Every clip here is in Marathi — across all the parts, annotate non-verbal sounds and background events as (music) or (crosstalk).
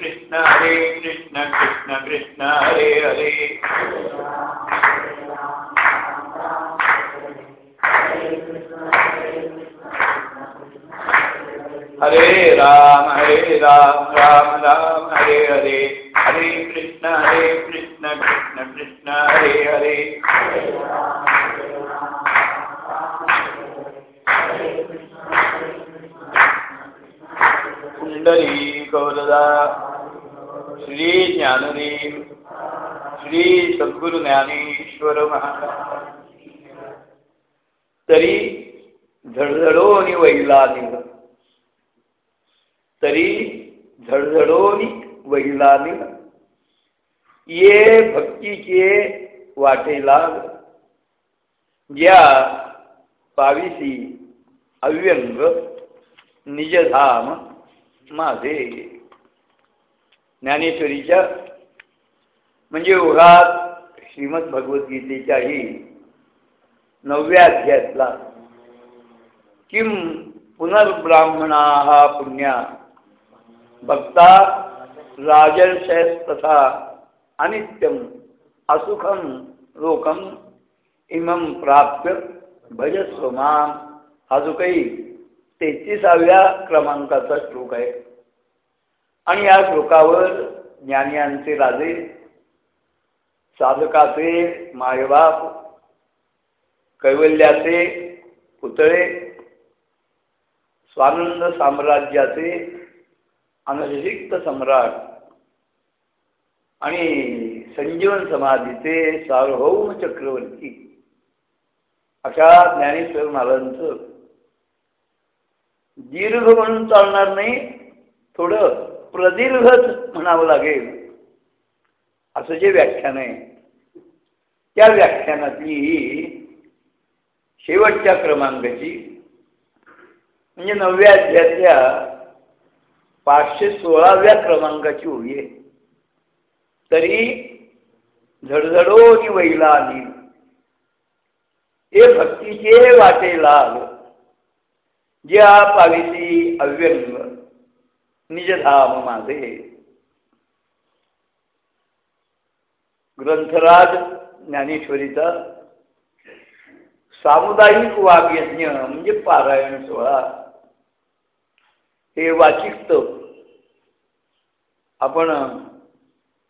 हरे वहिला ये भक्तीचे वाटे लाग. पाविसी अव्यंग निजधाम माझे. ज्ञानेश्वरीच्या म्हणजे उघात श्रीमद भगवद्गीतेच्याही नवव्या अध्यायातला किम पुनर्ब्राह्मणा हा पुण्या. भक्ता राजर्षयस्तथा अनित्यम असुखम लोकम इमम प्राप्य भजस्व माम हा जो काही तेहतीसाव्या क्रमांकाचा श्लोक आहे. आणि या श्लोकावर ज्ञानियांचे राजे साधकाचे मायबाप कैवल्याचे पुतळे स्वानंद साम्राज्याचे अनशिक्त सम्राट आणि संजीवन समाधीचे सार्वभौम चक्रवर्ती. अशा ज्ञानेश्वर महाराजांचं दीर्घ म्हणून चालणार नाही थोडं प्रदीर्घच म्हणावं लागेल. असं जे व्याख्यान आहे त्या व्याख्यानातली शेवटच्या क्रमांकाची म्हणजे नवव्या अध्यायातल्या पाचशे सोळाव्या क्रमांकाची ओळी आहे. तरी झडझडोनी वैला आली हे भक्तीचे वाटे लाल ज्या पाविसी अव्यंग निजधाम माझे ग्रंथराज ज्ञानेश्वरीचा सामुदायिक वाग्यज्ञ म्हणजे पारायण सोहळा. हे वाचिक आपण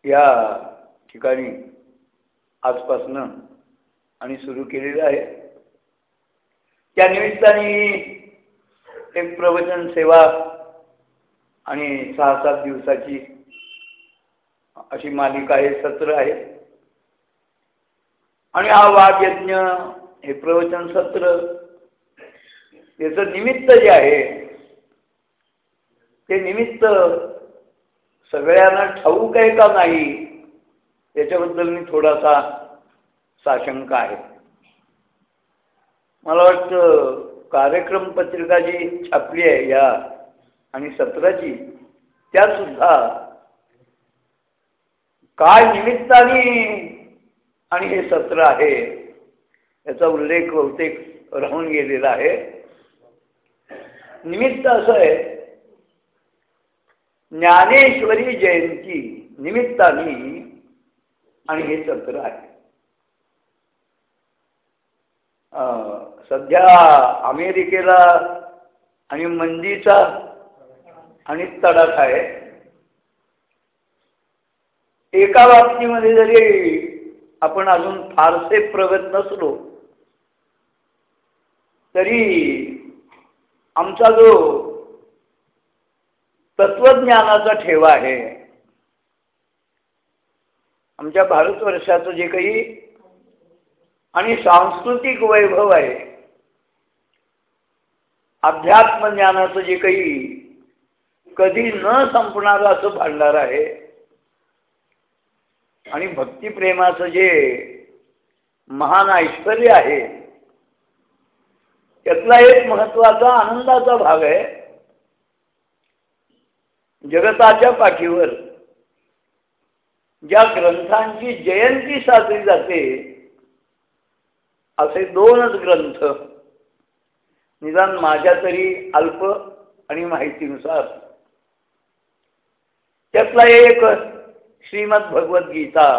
या ठिकाणी आजपासनं आणि सुरू केलेलं आहे. त्या निमित्ताने एक प्रवचन सेवा आणि सहा सात दिवसाची अशी मालिका आहे सत्र आहे. आणि हा वाघयज्ञ हे प्रवचन सत्र याचं निमित्त जे आहे ते निमित्त सगळ्यांना ठाऊक आहे का नाही? याच्याबद्दल मी थोडासा साशंक आहे. मला वाटतं कार्यक्रम पत्रिका जी छापली आहे या आणि सत्राची त्या सुद्धा काय निमित्ताने आणि हे सत्र आहे याचा उल्लेख बहुतेक राहून गेलेला आहे. निमित्त असं आहे ज्ञानेश्वरी जयंती निमित्ताने आणि हे सत्र आहे. सध्या अमेरिकेला आणि मंदीचा आणि तडाख आहे. एका बाबतीमध्ये जरी आपण अजून फारसे प्रगत नसलो तरी आमचा जो तत्वज्ञानाचा ठेवा आहे. आमच्या भारतवर्षाचं जे काही आणि सांस्कृतिक वैभव आहे अध्यात्म ज्ञानाचं जे काही कधी न संपणारं असं भांडार आहे आणि भक्तिप्रेमाचं जे महान ऐश्वर आहे त्यातला एक महत्त्वाचा आनंदाचा भाग आहे. जगताच्या पाठीवर ज्या ग्रंथांची जयंती साजरी जाते असे दोनच ग्रंथ निदान माझ्या तरी अल्प आणि माहितीनुसार. त्यातला एक श्रीमद गीता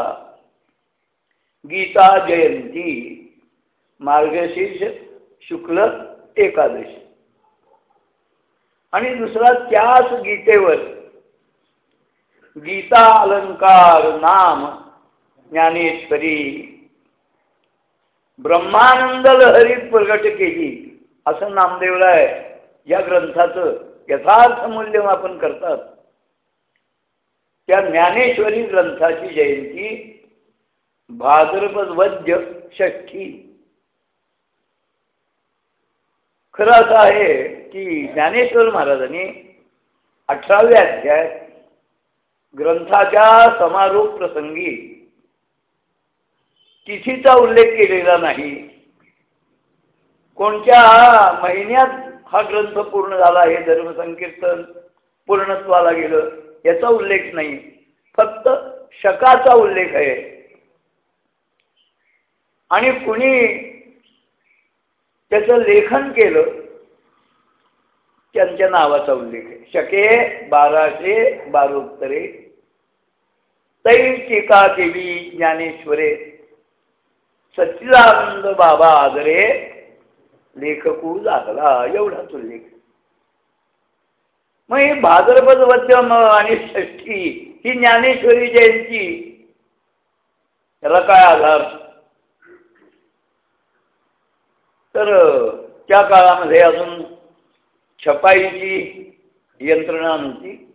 गीता जयंती मार्गशीर्ष शुक्ल एकादशी. आणि दुसरा त्याच गीतेवर. गीता अलंकार नाम ज्ञानेश्वरी ब्रह्मानंद लहरी प्रगट केली. असं नामदेवला आहे. या ग्रंथाचं यथार्थ मूल्यमापन करतात. त्या ज्ञानेश्वरी ग्रंथाची जयंती भाद्रपद वद्य षष्ठी खरं असं आहे की ज्ञानेश्वर महाराजांनी अठराव्या अध्याय ग्रंथाच्या समारोप प्रसंगी तिथीचा उल्लेख केलेला नाही. कोणत्या महिन्यात हा ग्रंथ पूर्ण झाला हे धर्मसंकीर्तन पूर्णत्वाला गेलं याचा उल्लेख नाही. फक्त शकाचा उल्लेख आहे. आणि कुणी त्याचं लेखन केलं त्यांच्या नावाचा उल्लेख आहे. शके बाराशे बारोत्तरे तै टीका केली ज्ञानेश्वरे सच्चिदानंद बाबा आदरे लेखकू लागला एवढाच उल्लेख मग हे भाद्रपद वद्यम आणि षष्ठी ही ज्ञानेश्वरी जयंती त्याला काय आधार तर त्या काळामध्ये अजून छपाईची यंत्रणा नव्हती.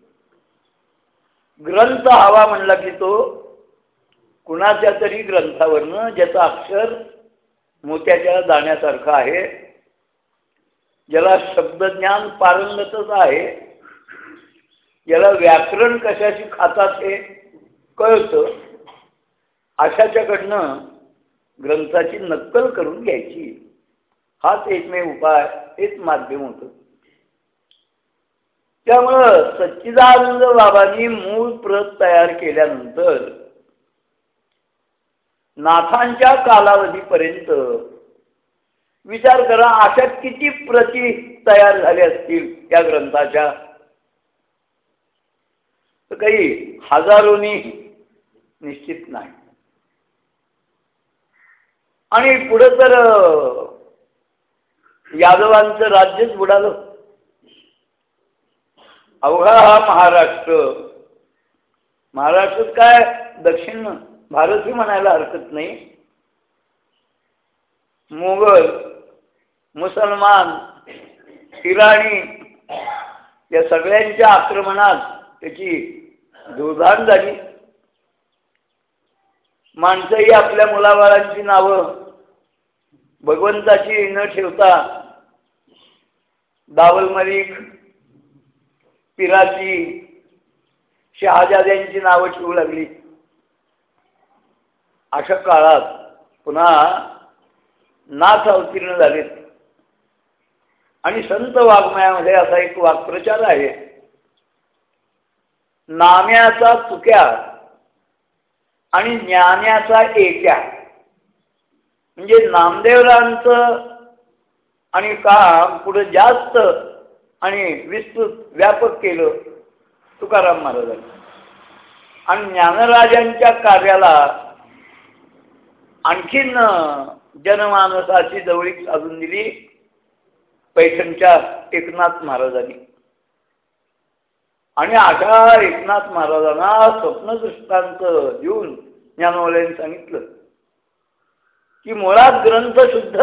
ग्रंथ हवा म्हणला की तो कुणाच्या तरी ग्रंथावरनं ज्याचं अक्षर मोत्याच्या दाण्यासारखं आहे ज्याला शब्दज्ञान पारंगतच आहे ज्याला व्याकरण कशाची खातात हे कळतं अशाच्याकडनं ग्रंथाची नक्कल करून घ्यायची. हाच एकमेव उपाय हेच माध्यम होतं. त्यामुळं सच्चिदानंद बाबांनी मूळ प्रत तयार केल्यानंतर नाथांच्या कालावधीपर्यंत विचार करा अशा किती प्रती तयार झाल्या असतील त्या ग्रंथाच्या? तर काही हजारोनी निश्चित नाही. आणि पुढे तर यादवांचं राज्यच बुडालं. अवघा हा महाराष्ट्र. महाराष्ट्रात काय दक्षिण भारतही म्हणायला हरकत नाही. मोगल मुसलमान इराणी या सगळ्यांच्या आक्रमणात त्याची दुर्धान झाली. माणसंही आपल्या मुलाबाळांची नावं भगवंताची न ठेवता दावल मलिक पिराची शहाजाद्यांची नावं ठेवू लागली. अशा काळात पुन्हा नाथ अवतीर्ण झालेत. आणि संत वाङ्मयामध्ये असा एक वाक्प्रचार आहे. नाम्याचा चुक्या आणि ज्ञानाचा एक्या. म्हणजे नामदेवरांचं आणि काम पुढं जास्त आणि विस्तृत व्यापक केलं? तुकाराम महाराजांनी. आणि ज्ञानराजांच्या कार्याला आणखीन जनमानसाची जवळीक साधून दिली पैठणच्या एकनाथ महाराजांनी. आणि अशा एकनाथ महाराजांना स्वप्नदृष्टांत देऊन ज्ञानवाल्यांनी सांगितलं की मुळात ग्रंथ शुद्ध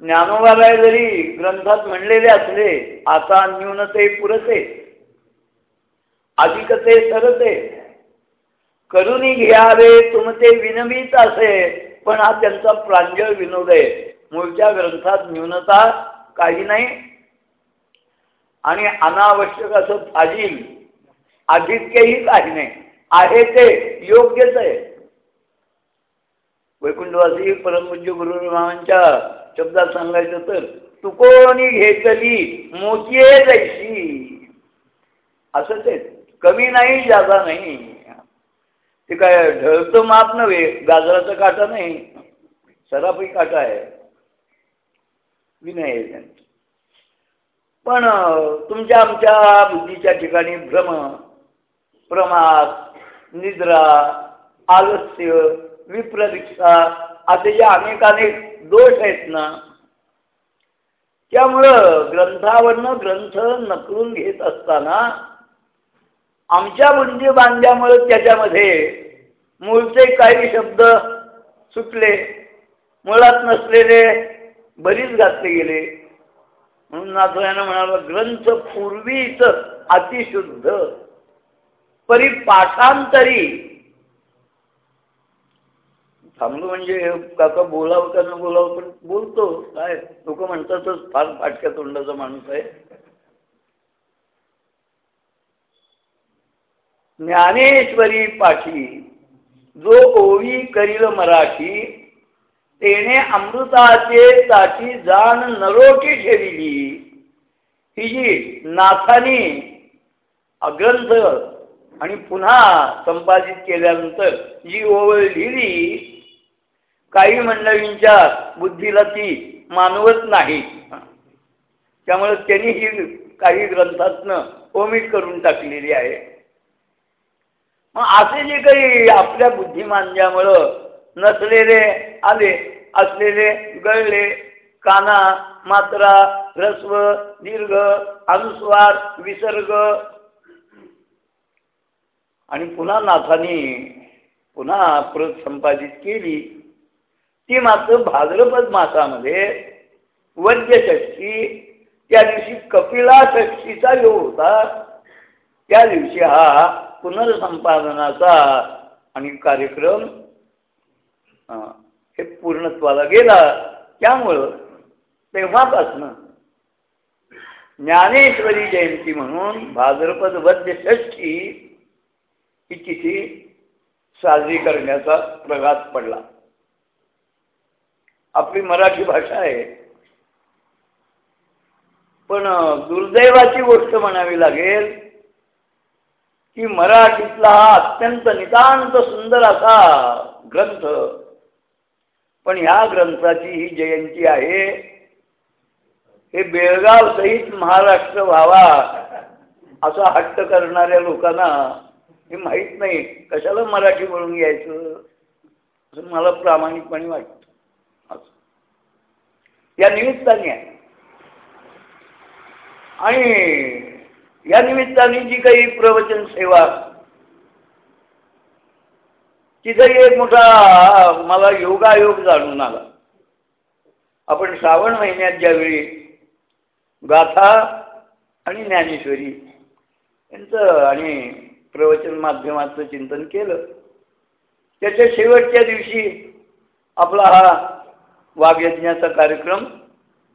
ज्ञानोबाला जरी ग्रंथात म्हणलेले असले आता न्यूनते पुरते. अधिकते सरते. करुणी घ्यावे तुमचे विनमीत असे पण हा त्यांचा प्रांजळ विनोद आहे. मूळच्या ग्रंथात न्यूनता काही नाही. आणि अनावश्यक असं फाजील अधिक्यही काही नाही. आहे ते योग्यच आहे. वैकुंठवासी परमपूज्य गुरुमामांच्या शब्दात सांगायचं तर तू कोणी घेतली? मोतीये जैशी असंच आहे. कमी नाही जादा नाही. ते काय ढळतं माप नव्हे गाजराचा काटा नाही. सरापही काटा आहे. विनय पण तुमच्या आमच्या बुद्धीच्या ठिकाणी भ्रम प्रमाद निद्रा आलस्य विप्रदीक्षा असे जे अनेक अनेक दोष आहेत ना त्यामुळं ग्रंथावरनं ग्रंथ नकळून घेत असताना आमच्या बुंदी बांध्यामुळे त्याच्यामध्ये मूळचे काही शब्द सुटले मुळात नसलेले बरीच घातले गेले. म्हणून नाथयानं म्हणाला ग्रंथ पूर्वीच अतिशुद्ध परिपाठांतरी थांबलो म्हणजे काका बोलावं का न बोलावं पण बोलतो. काय? लोक म्हणतातच फार फाटक्या तोंडाचा माणूस आहे. ज्ञानेश्वरी पाठी जो ओवी करील मराठी तेने अमृताचे ताची जाण नरोटी ठेविली. ही जी नाथानी अग्रंथ आणि पुन्हा संपादित केल्यानंतर जी ओवळ लिहिली काही मंडळींच्या बुद्धीला ती मानवत नाही. त्यामुळे त्यांनी ही काही ग्रंथातनं ओमिट करून टाकलेली आहे. मग असे जे काही आपल्या बुद्धिमांद्यामुळं नसलेले आले असलेले गळले काना मात्रा ह्रस्व दीर्घ अनुस्वार विसर्ग आणि पुन्हा नाथानी पुन्हा प्रत संपादित केली. ती मात्र भाद्रपद मासामध्ये वद्यषष्ठी त्या दिवशी कपिला षष्टीचा योग होता. त्या दिवशी हा पुनर्संपादनाचा आणि कार्यक्रम हे पूर्णत्वाला गेला. त्यामुळं तेव्हापासनं ज्ञानेश्वरी जयंती म्हणून भाद्रपद वद्य षष्ठी ही तिथी साजरी करण्याचा प्रघात पडला. आपली मराठी भाषा आहे. पण दुर्दैवाची गोष्ट म्हणावी लागेल की मराठीतला हा अत्यंत नितांत सुंदर असा ग्रंथ पण ह्या ग्रंथाची ही जयंती आहे हे बेळगाव सहित महाराष्ट्र व्हावा असा हट्ट करणाऱ्या लोकांना हे माहीत नाही. कशाला मराठी म्हणून घ्यायचं असं मला प्रामाणिकपणे वाटतं. या निमित्ताने आहे. आणि या निमित्ताने जी काही प्रवचन सेवा तिथंही एक मोठा मला योगायोग जाणून आला. आपण श्रावण महिन्यात ज्यावेळी गाथा आणि ज्ञानेश्वरी यांचं आणि प्रवचन माध्यमाचं चिंतन केलं त्याच्या शेवटच्या दिवशी आपला हा वाघयज्ञाचा कार्यक्रम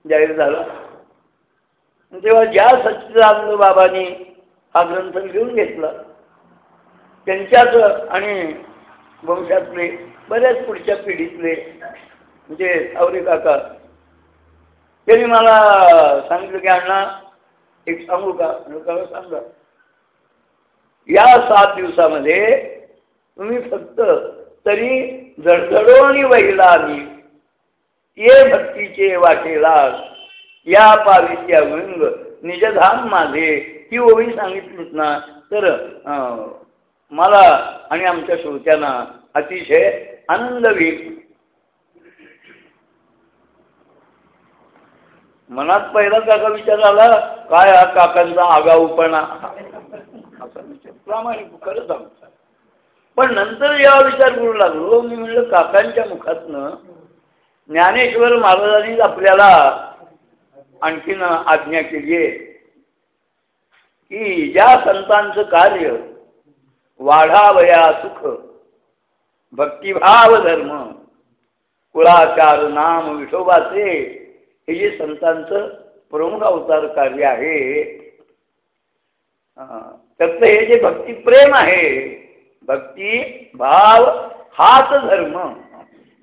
जाहीर झाला. तेव्हा ज्या सच्चिदानंद बाबांनी हा ग्रंथ लिहून घेतला त्यांच्याच आणि वंशातले बऱ्याच पुढच्या पिढीतले म्हणजे सावरे काका त्यांनी मला सांगितलं की अण्णा एक सांगू का? लोकांना सांगा. या सात दिवसामध्ये तुम्ही फक्त तरी जडजडोनी वहिला आली ये भक्तीचे वाटेला. या पावित्या वृंग निजधाम माझे. ही ओळी सांगितलीत ना तर मला आणि आमच्या श्रोत्यांना अतिशय आनंद होईल. मनात पहिला काका विचार आला काय हा काकांचा आगाऊपणा? असा विचार. प्रामाणिक खरंच आमचा पण नंतर जेव्हा विचार करू लागलो. मी म्हणलं काकांच्या मुखातनं ज्ञानेश्वर महाराजांनीच आपल्याला आणखीन आज्ञा केली आहे की ज्या संतांचं कार्य वाढावया सुख भक्तिभाव धर्म कुळाचार नाम विठोबाचे हे जे संतांचं प्रमुख अवतार कार्य आहे त्याचं हे जे भक्तिप्रेम आहे भक्ती भाव हाच धर्म.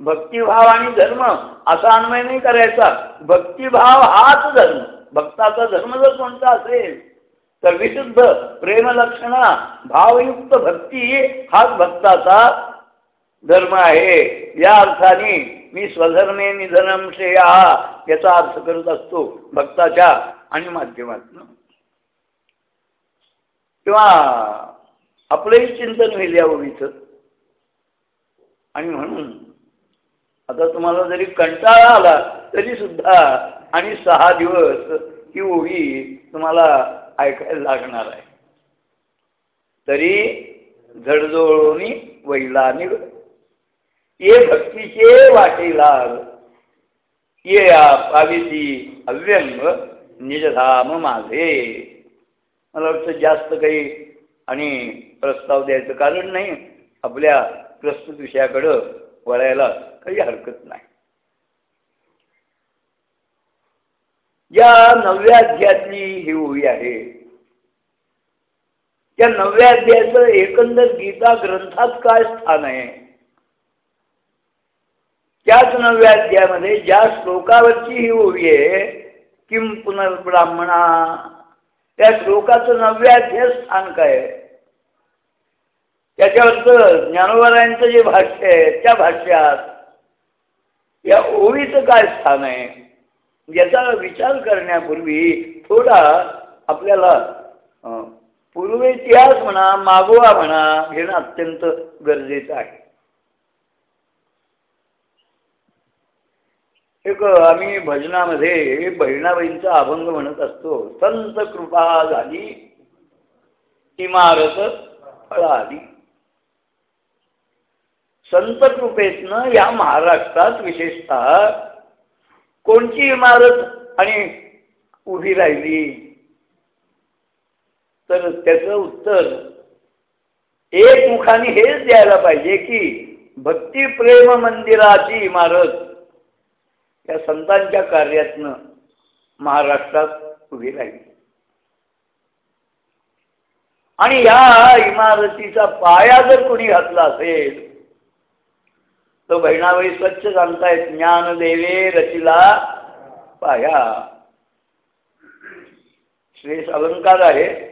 भक्तिभाव आणि धर्म असा अन्वय नाही करायचा. भक्तिभाव हाच धर्म. भक्ताचा धर्म जर कोणता असेल तर विशुद्ध प्रेमलक्षणा भावयुक्त भक्ती हाच भक्ताचा धर्म आहे. या अर्थाने मी स्वधर्मे निधनम श्रेया याचा अर्थ करत असतो भक्ताच्या आणि माध्यमातून. किंवा आपलंही चिंतन होईल या ओळीचं. आणि म्हणून आता तुम्हाला जरी कंटाळा आला तरी सुद्धा आणि सहा दिवस ही ओळी तुम्हाला ऐकायला लागणार आहे. तरी झडजोळोनी वैला निघ ये भक्तीचे वाटेला ये पाविती अव्यंग निजधाम माझे. मला वाटतं जास्त काही आणि प्रस्ताव द्यायचं कारण नाही. आपल्या प्रस्तुत विषयाकडं वळायला काही हरकत नाही. या नवव्या अध्यायातली ही ओळी आहे. त्या नवव्या अध्यायाचं एकंदर गीता ग्रंथात काय स्थान आहे? त्याच नवव्या अध्यायामध्ये ज्या श्लोकावरची ही ओळी आहे किम पुनर्ब्राह्मणा त्या श्लोकाचं नवव्या अध्याय स्थान काय आहे? त्याच्यावरचं ज्ञानोबरायांचं जे भाष्य आहे त्या भाष्यात या ओळीचं काय स्थान आहे? याचा विचार करण्यापूर्वी थोडा आपल्याला पूर्वेतिहास म्हणा मागोवा म्हणा घेणं अत्यंत गरजेचं आहे. एक आम्ही भजनामध्ये बहिणाबाईंचा अभंग म्हणत असतो संत कृपा झाली इमारत फळाली. संत कृपेतनं या महाराष्ट्रात विशेषतः कोणची इमारत आणि उभी राहिली? तर त्याचं उत्तर एक मुखाने हेच द्यायला पाहिजे की भक्ती प्रेम मंदिराची इमारत या संतांच्या कार्यातनं महाराष्ट्रात उभी राहिली. आणि या इमारतीचा पाया जर कोणी घातला असेल तो बहिणाबाई स्वच्छ सांगतायत ज्ञान देवे रचिला पाया. श्रेष अलंकार आहे.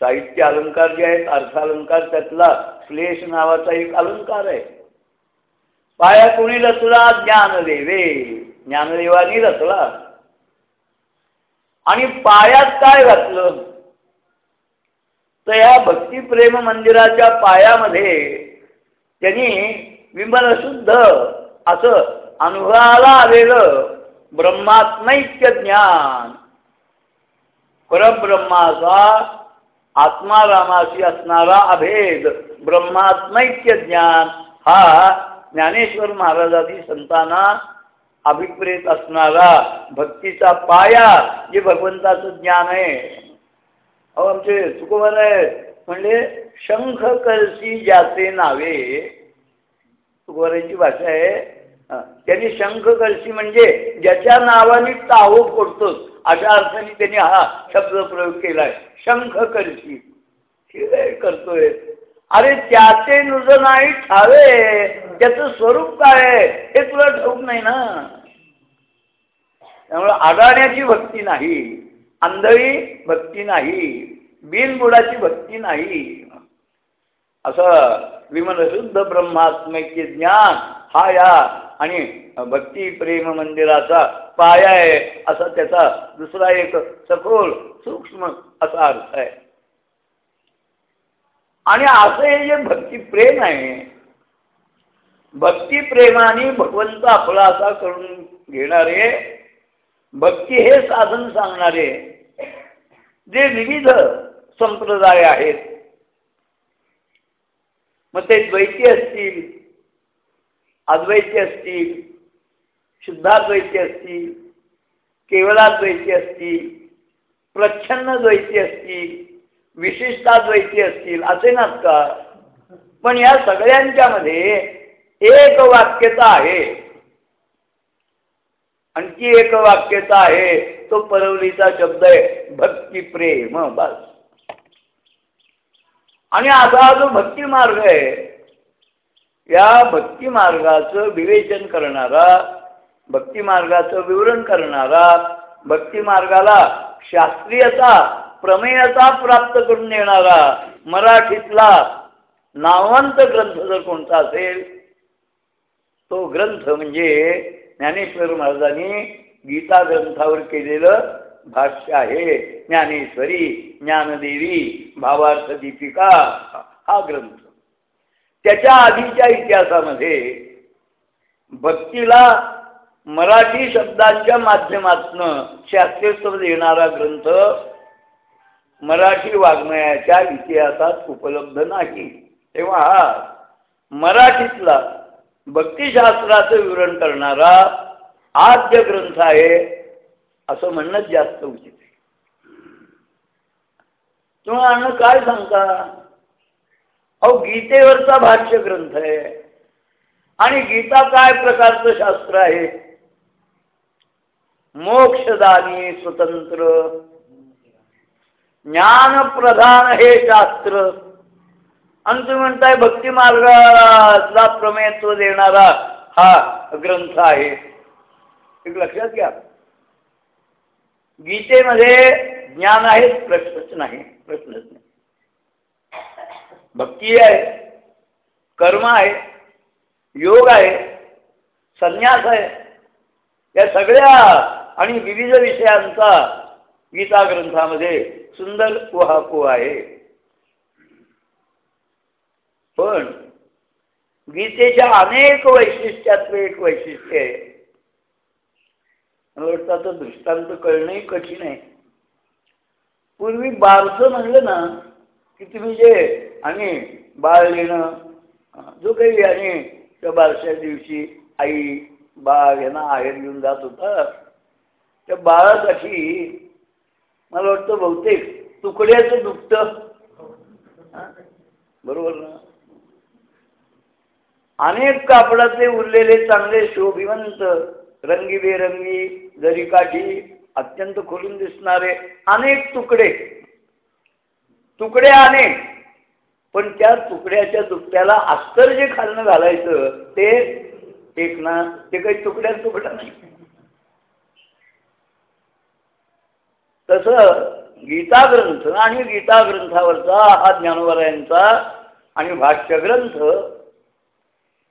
साहित्य अलंकार जे आहेत अर्थालंकार त्यातला श्लेष नावाचा एक अलंकार आहे. पाया कोणी रचला? ज्ञानदेवे. ज्ञानदेवानी रचला. आणि पायात काय घातलं? तर या भक्तिप्रेम मंदिराच्या पायामध्ये त्यांनी विमल शुद्ध असं अनुभवाला आलेलं ब्रह्मात्मैक्य ज्ञान. परब्रह्माचा आत्मारामाशी असणारा अभेद ब्रह्मात्मैक्य ज्ञान हा ज्ञानेश्वर महाराजांनी संतांना अभिप्रेत असणारा भक्तीचा पाया जे भगवंताचं ज्ञान आहे. अहो आमचे तुकोबर आहेत. म्हणजे शंख कलशी ज्याचे नावे तुकोबारांची भाषा आहे. त्यांनी शंख कलशी म्हणजे ज्याच्या नावाने ताहो फोडतोच अशा अर्थाने त्यांनी हा शब्द प्रयोग केलाय. शंख कलशी ठीक आहे करतोय? अरे त्याचे नुज नाही ठावे त्याचं स्वरूप काय आहे? हे तुला ठाऊक नाही ना? त्यामुळे आडाण्याची भक्ती नाही आंधळी भक्ती नाही. बिनबुडाची भक्ती नाही. असं विमलशुद्ध ब्रह्मात्मैक्य ज्ञान हा या आणि भक्ती प्रेम मंदिराचा पाया आहे असा त्याचा दुसरा एक सखोल सूक्ष्म असा अर्थ आहे. आणि असं हे जे भक्तिप्रेम आहे भक्ती प्रेमाने भगवंत आपला असा करून घेणारे भक्ती हे साधन सांगणारे जे विविध संप्रदाय आहेत. मग ते द्वैती असतील अद्वैती असतील शुद्धाद्वैती असतील केवलाद्वैती असतील प्रच्छन्न द्वैती असतील विशिष्टाद्वैती असतील असे नात का पण या सगळ्यांच्यामध्ये एक वाक्यता आहे. आणखी एक वाक्यता आहे तो परवलीचा शब्द आहे भक्ती प्रेम बस. आणि आता जो भक्ती मार्ग आहे या भक्ती मार्गाचं विवेचन करणारा भक्ती मार्गाचं विवरण करणारा भक्ती मार्गाला शास्त्रीयता प्रमेयता प्राप्त करून देणारा मराठीतला नावंत ग्रंथ जर कोणता असेल तो ग्रंथ म्हणजे ज्ञानेश्वर महाराजांनी गीता ग्रंथावर केलेलं भाष्य आहे ज्ञानेश्वरी ज्ञानदेवी भावार्थ दीपिका हा ग्रंथ. त्याच्या आधीच्या इतिहासामध्ये भक्तीला मराठी शब्दाच्या माध्यमातून शास्त्रोत्तर देणारा ग्रंथ मराठी वाङ्मयाच्या इतिहासात उपलब्ध नाही. तेव्हा हा मराठीतला भक्तिशास्त्राचं विवरण करणारा आद्य ग्रंथ आहे असं म्हणणंच जास्त उचित आहे. तुम्हाला अन्न काय सांगता? अहो गीतेवरचा भाष्य ग्रंथ आहे. आणि गीता काय प्रकारचं शास्त्र आहे? मोक्षदानी स्वतंत्र. ज्ञानप्रधान हे शास्त्र. आणि तुम्ही म्हणताय भक्ती मार्गाला प्रमेयत्व देणारा हा ग्रंथ आहे. एक लक्षात घ्या. गीतेमध्ये ज्ञान आहे प्रश्नच नाही प्रश्नच नाही. भक्ती आहे कर्म आहे योग आहे संन्यास आहे या सगळ्या आणि विविध विषयांचा गीता ग्रंथामध्ये सुंदर उहापो आहे. पण गीतेच्या अनेक वैशिष्ट्यातलं एक वैशिष्ट्य आहे. मला वाटतं दृष्टांत कळणंही कठीण आहे. पूर्वी बारसं म्हणलं ना की तुम्ही जे आणि बाळ येणं जो काही आणि त्या बारशा दिवशी आई बाळ यांना आहेर घेऊन जात होता. त्या बाळासाठी मला वाटतं बहुतेक तुकड्याचं दुखतं. बरोबर ना? अनेक कापडाचे उरलेले चांगले शोभिवंत रंगीबेरंगी जरीकाठी अत्यंत खोलून दिसणारे अनेक तुकडे. तुकडे अनेक. पण त्या तुकड्याच्या दुपट्याला अस्तर जे खालनं घालायचं ते एक ना ते काही तुकड्या तुकडा नाही. तस गीता ग्रंथ आणि गीता ग्रंथावरचा हा ज्ञानवरायांचा आणि भाष्यग्रंथ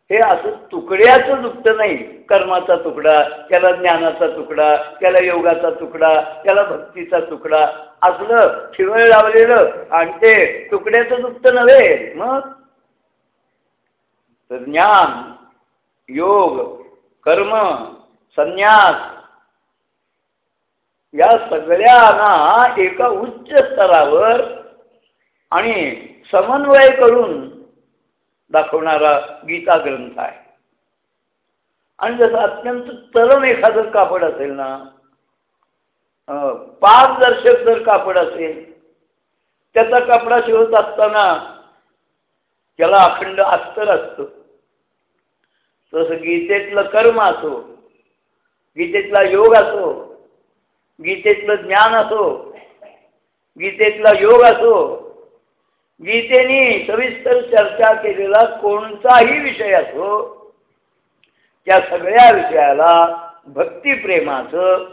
हे असं तुकड्याचं दुपट नाही. कर्माचा तुकडा त्याला ज्ञानाचा तुकडा त्याला योगाचा तुकडा त्याला भक्तीचा तुकडा असलं शिवळ लावलेलं आणि ते तुकड्याचं दुखत नव्हे मग? तर ज्ञान योग कर्म संन्यास या सगळ्यांना एका उच्च स्तरावर आणि समन्वय करून दाखवणारा गीता ग्रंथ आहे. आणि जसं अत्यंत तरण एखादं कापड असेल ना पारदर्शक जर कापड असेल त्याचा कापडा शिवत असताना त्याला अखंड अस्तर असतं. तसं गीतेतलं कर्म असो गीतेतला योग असो गीतेतलं ज्ञान असो गीतेतला योग असो गीतेने सविस्तर चर्चा केलेला कोणताही विषय असो त्या सगळ्या विषयाला भक्तिप्रेमाचं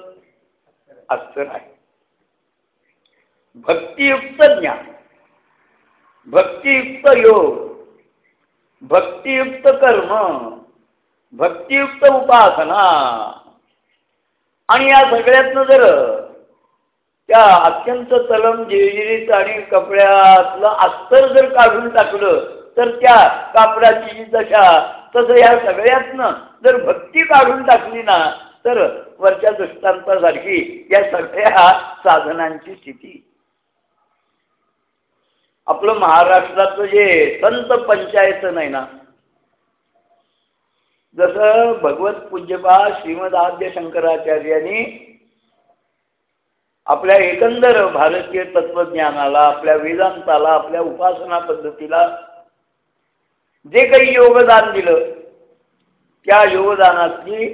अस्तर आहे. भक्तियुक्त ज्ञान भक्तियुक्त योग भक्तियुक्त कर्म भक्तियुक्त उपासना आणि या सगळ्यातनं जर त्या अत्यंत तलम जिरजिरीत आणि कपड्यातलं अस्तर जर काढून टाकलं तर त्या कापडाची जी दशा तसं या सगळ्यातनं जर भक्ती काढून टाकली ना तर वरच्या दृष्टांतासारखी या सगळ्या साधनांची स्थिती. आपलं महाराष्ट्राचं जे संत पंचायत नाही ना जसं भगवत पूज्यपा श्रीमद आद्य शंकराचार्यांनी आपल्या एकंदर भारतीय तत्वज्ञानाला आपल्या वेदांताला आपल्या उपासना पद्धतीला जे काही योगदान दिलं त्या योगदानातली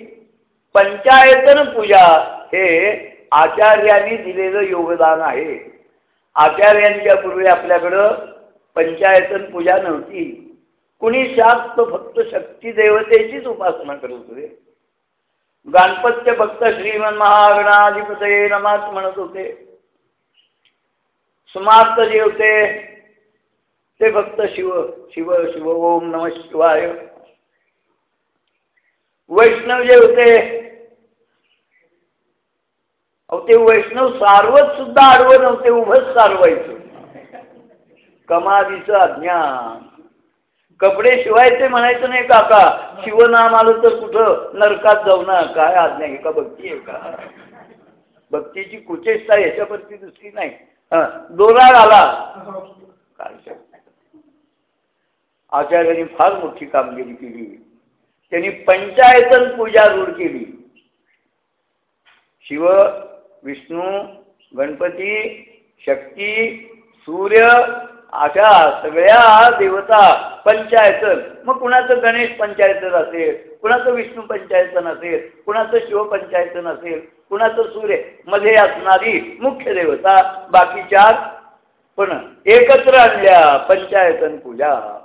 पंचायतन पूजा हे आचार्यांनी दिलेलं योगदान आहे. आचार्यांच्या पूर्वी आपल्याकडं पंचायतन पूजा नव्हती. कुणी शाक्त फक्त शक्ती देवतेचीच उपासना करत होते. गणपत्य भक्त श्रीमन महागणाधिपतये नमात म्हणत होते. समाप्त जे होते ते फक्त शिव शिव शिव ओम नम शिवाय. वैष्णव जे होते ते वैष्णव सारवत सुद्धा आडवं नव्हते उभंच सारवायचं. कमालीचं अज्ञान. कपडे शिवायचे म्हणायचं नाही काका. शिवनाम आलं तर कुठं नरकात जाऊ ना काय आज्ञा आहे का भक्ती आहे का? भक्तीची कुचेष्टा याच्यावरती दुसरी नाही. दोरा आला काय आचार्यांनी फार मोठी कामगिरी केली. त्यांनी पंचायतन पूजा रूढ केली. शिव विष्णू गणपती शक्ती सूर्य अशा सगळ्या देवता पंचायतन मग कुणाचं गणेश पंचायतन असेल कुणाचं विष्णू पंचायतन असेल कुणाचं शिव पंचायतन असेल कुणाचं सूर्यमध्ये असणारी मुख्य देवता बाकी चार पण एकत्र आणल्या पंचायतन पूजा.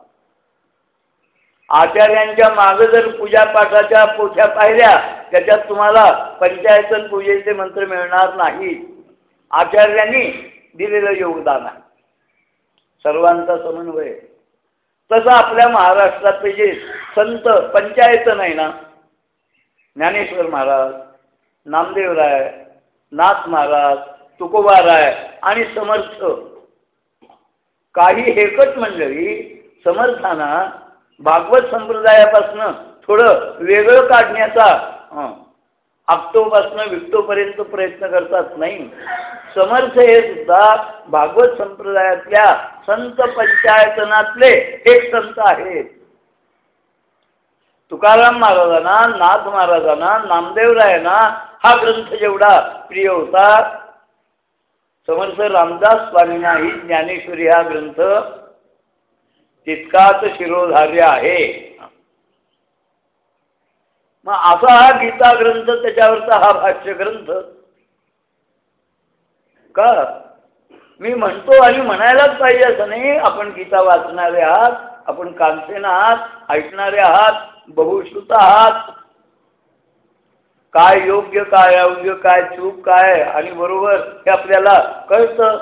आचार्यांच्या मागे जर पूजापाठाच्या पोथ्या पाहिल्या त्याच्यात तुम्हाला पंचायतन पूजेचे मंत्र मिळणार नाही आचार्यांनी दिलेलं योगदान आहे. सर्वांचा समन्वय. तसं आपल्या महाराष्ट्रातले जे संत पंचायत नाही ना ज्ञानेश्वर महाराज नामदेवराय नाथ महाराज तुकोबाराय आणि समर्थ काही हेकट मंडळी समर्थांना भागवत संप्रदायापासून थोडं वेगळं काढण्याचा आक्टोपासनं विकटोपर्यंत प्रयत्न करतात नाही. समर्थ हे सुद्धा भागवत संप्रदायातल्या संत पंचायतनातले एक संत आहेत. तुकाराम महाराजांना नाथ महाराजांना नामदेवरायांना हा ग्रंथ जेवढा प्रिय होता समर्थ रामदास स्वामींनाही ज्ञानेश्वरी हा ग्रंथ तितकाच शिरोधार्य आहे. मग असा हा गीता ग्रंथ त्याच्यावरचा हा भाष्य ग्रंथ का? मी म्हणतो आणि म्हणायलाच पाहिजे असं नाही आपण गीता वाचणारे आहात आपण कांसेन आहात ऐकणारे आहात बहुश्रुत आहात. काय योग्य काय अयोग्य काय चूक काय आणि बरोबर हे आपल्याला कळतं.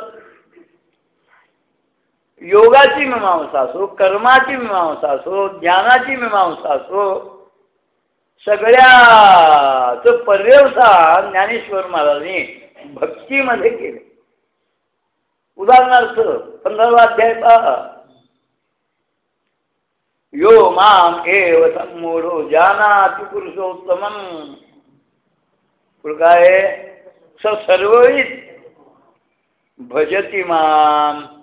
योगाची मीमांसा असो कर्माची मीमांसा असो ज्ञानाची मीमांसा असो सगळ्याच पर्यवसा ज्ञानेश्वर महाराजांनी भक्तीमध्ये केले. उदाहरणार्थ पंधरावा अध्याय पहा. यो माम एव संमूढो जानाति पुरुषोत्तम काय स सर्ववित भजती माम.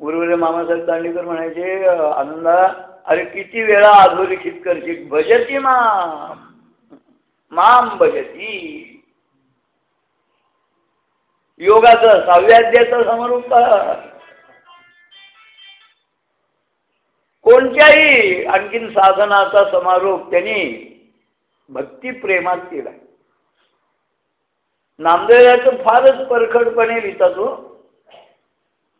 उर्वरे मामासाहेब दांडेकर म्हणायचे आनंदा अरे किती वेळा अधोरेखित करशील? भजती माम. माम भजती योगाचं सहाव्याध्याचं समरूप कोणत्याही आणखीन साधनाचा समारोप त्यांनी भक्तिप्रेमात केला. नामदेवाचं फारच परखडपणे लिहितात हो.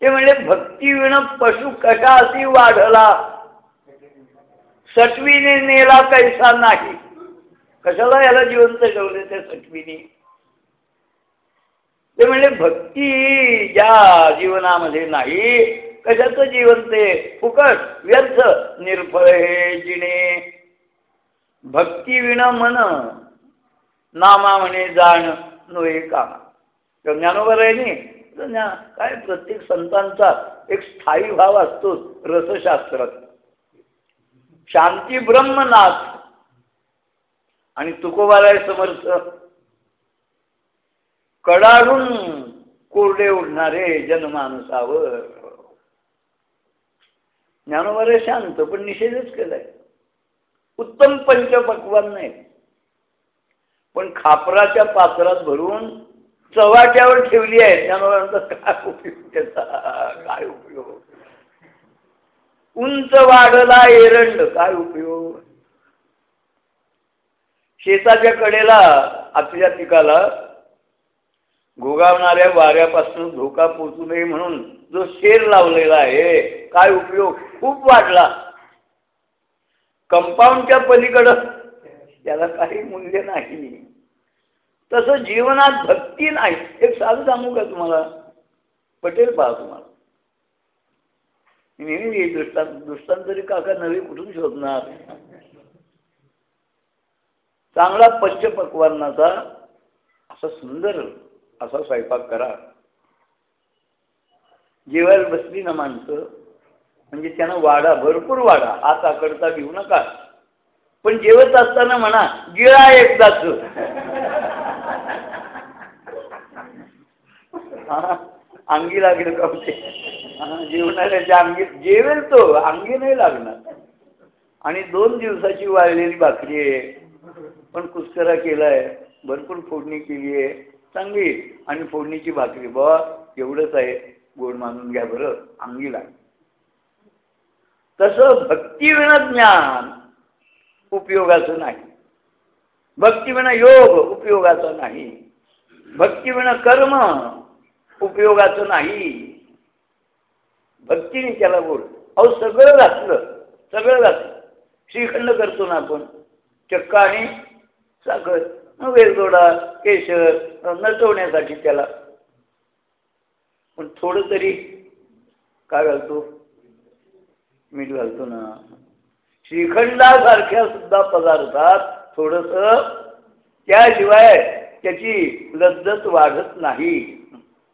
ते म्हणजे भक्तिविण पशु कशा अशी वाढला? सटवीने नेला कैसा नाही? कशाला याला जिवंत ठेवले त्या सटवीने? ते म्हणजे भक्ती ज्या जीवनामध्ये नाही कशाचं जीवन ते फुकट व्यर्थ निर्फळ हे जिणे. भक्ती विण मन नामा म्हणे जाण नोये का ज्ञानोबर आहे नी काय प्रत्येक संतांचा एक स्थायी भाव असतो रसशास्त्रात. शांती ब्रह्मनाथ. आणि तुकोबाराय समर्थ. कडाडून कोरडे उडणारे जनमानसावर. ज्ञानोबारे शांत पण निषेधच केलाय. उत्तम पंचपक्वान नाही पण खापराच्या पात्रात भरून चव्हाट्यावर ठेवली आहे. ज्ञानोबांचा काय उपयोग? त्याचा काय उपयोग? उंच वाढला एरंड काय उपयोग? शेताच्या कडेला आपल्या पिकाला घोगावणाऱ्या वाऱ्यापासून धोका पोचू नये म्हणून जो शेर लावलेला आहे काय उपयोग? खूप वाढला. कंपाऊंडच्या पलीकडं त्याला काही मूल्य नाही. तसं जीवनात भक्ती नाही. एक साधं सांगू का तुम्हाला? पटेल पहा तुम्हाला. नेहमी दृष्टांत दृष्टांतरी काका नवे कुठून शोधणार? चांगला पंचपक्वानाचा असा सुंदर असा स्वयंपाक करा. जेवायला बसली ना माणसं म्हणजे त्यांना वाडा भरपूर वाडा. हात आकडता घेऊ नका. पण जेवत असताना म्हणा गिळा एकदाच. अंगी लागेल का जेवणाऱ्याच्या अंगी जेवेल तो अंगी नाही लागणार. आणि दोन दिवसाची वाळलेली भाकरी आहे. पण कुस्करा केलाय भरपूर फोडणी केली आहे. चांगली आणि फोडणीची भाकरी बा एवढंच आहे. गोड मानून घ्या बरं अंगी लाग तसं भक्तीविण ज्ञान उपयोगाचं नाही. भक्तीविण योग उपयोगाचा नाही. भक्तीविण कर्म उपयोगाचं नाही. भक्तीने त्याला बोल. अहो सगळं घातलं सगळं घातलं. श्रीखंड करतो ना आपण. चक्का आणि साखर वेलदोडा केशर नटवण्यासाठी त्याला. पण थोडं तरी काय घालतो? मीठ घालतो ना. श्रीखंडासारख्या सुद्धा पदार्थात थोडस त्याशिवाय त्याची लज्जत वाढत नाही.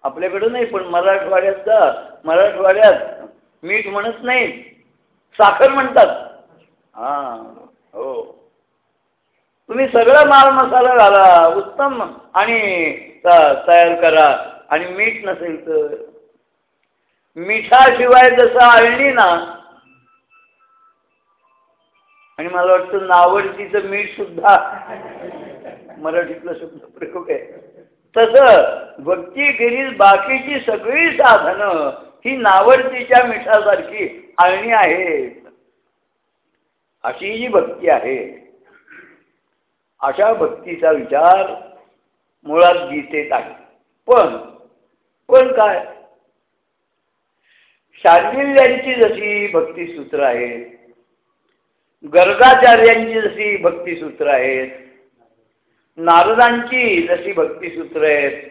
आपल्याकडं नाही पण मराठवाड्यात जा. मराठवाड्यात मीठ म्हणत नाही साखर म्हणतात. हां हो. तुम्ही सगळा माल मसाला घाला उत्तम. आणि तयार करा. आणि मीठ नसेल तर. मिठाशिवाय जसं आळणी ना. आणि मला वाटतं नावडतीचं मीठ सुद्धा मराठीतलं शब्द प्रयोग आहे. तसं भक्ती केली बाकीची सगळी साधनं ही नावडतीच्या मिठासारखी आळणी आहेत. अशी जी भक्ती आहे. अशा भक्तीचा विचार मुळात गीतेत आहे. पण पण काय? शांडिल्यांची जशी भक्तिसूत्र आहेत गर्गाचार्यांची जशी भक्तिसूत्र आहेत नारदांची जशी भक्तिसूत्र आहेत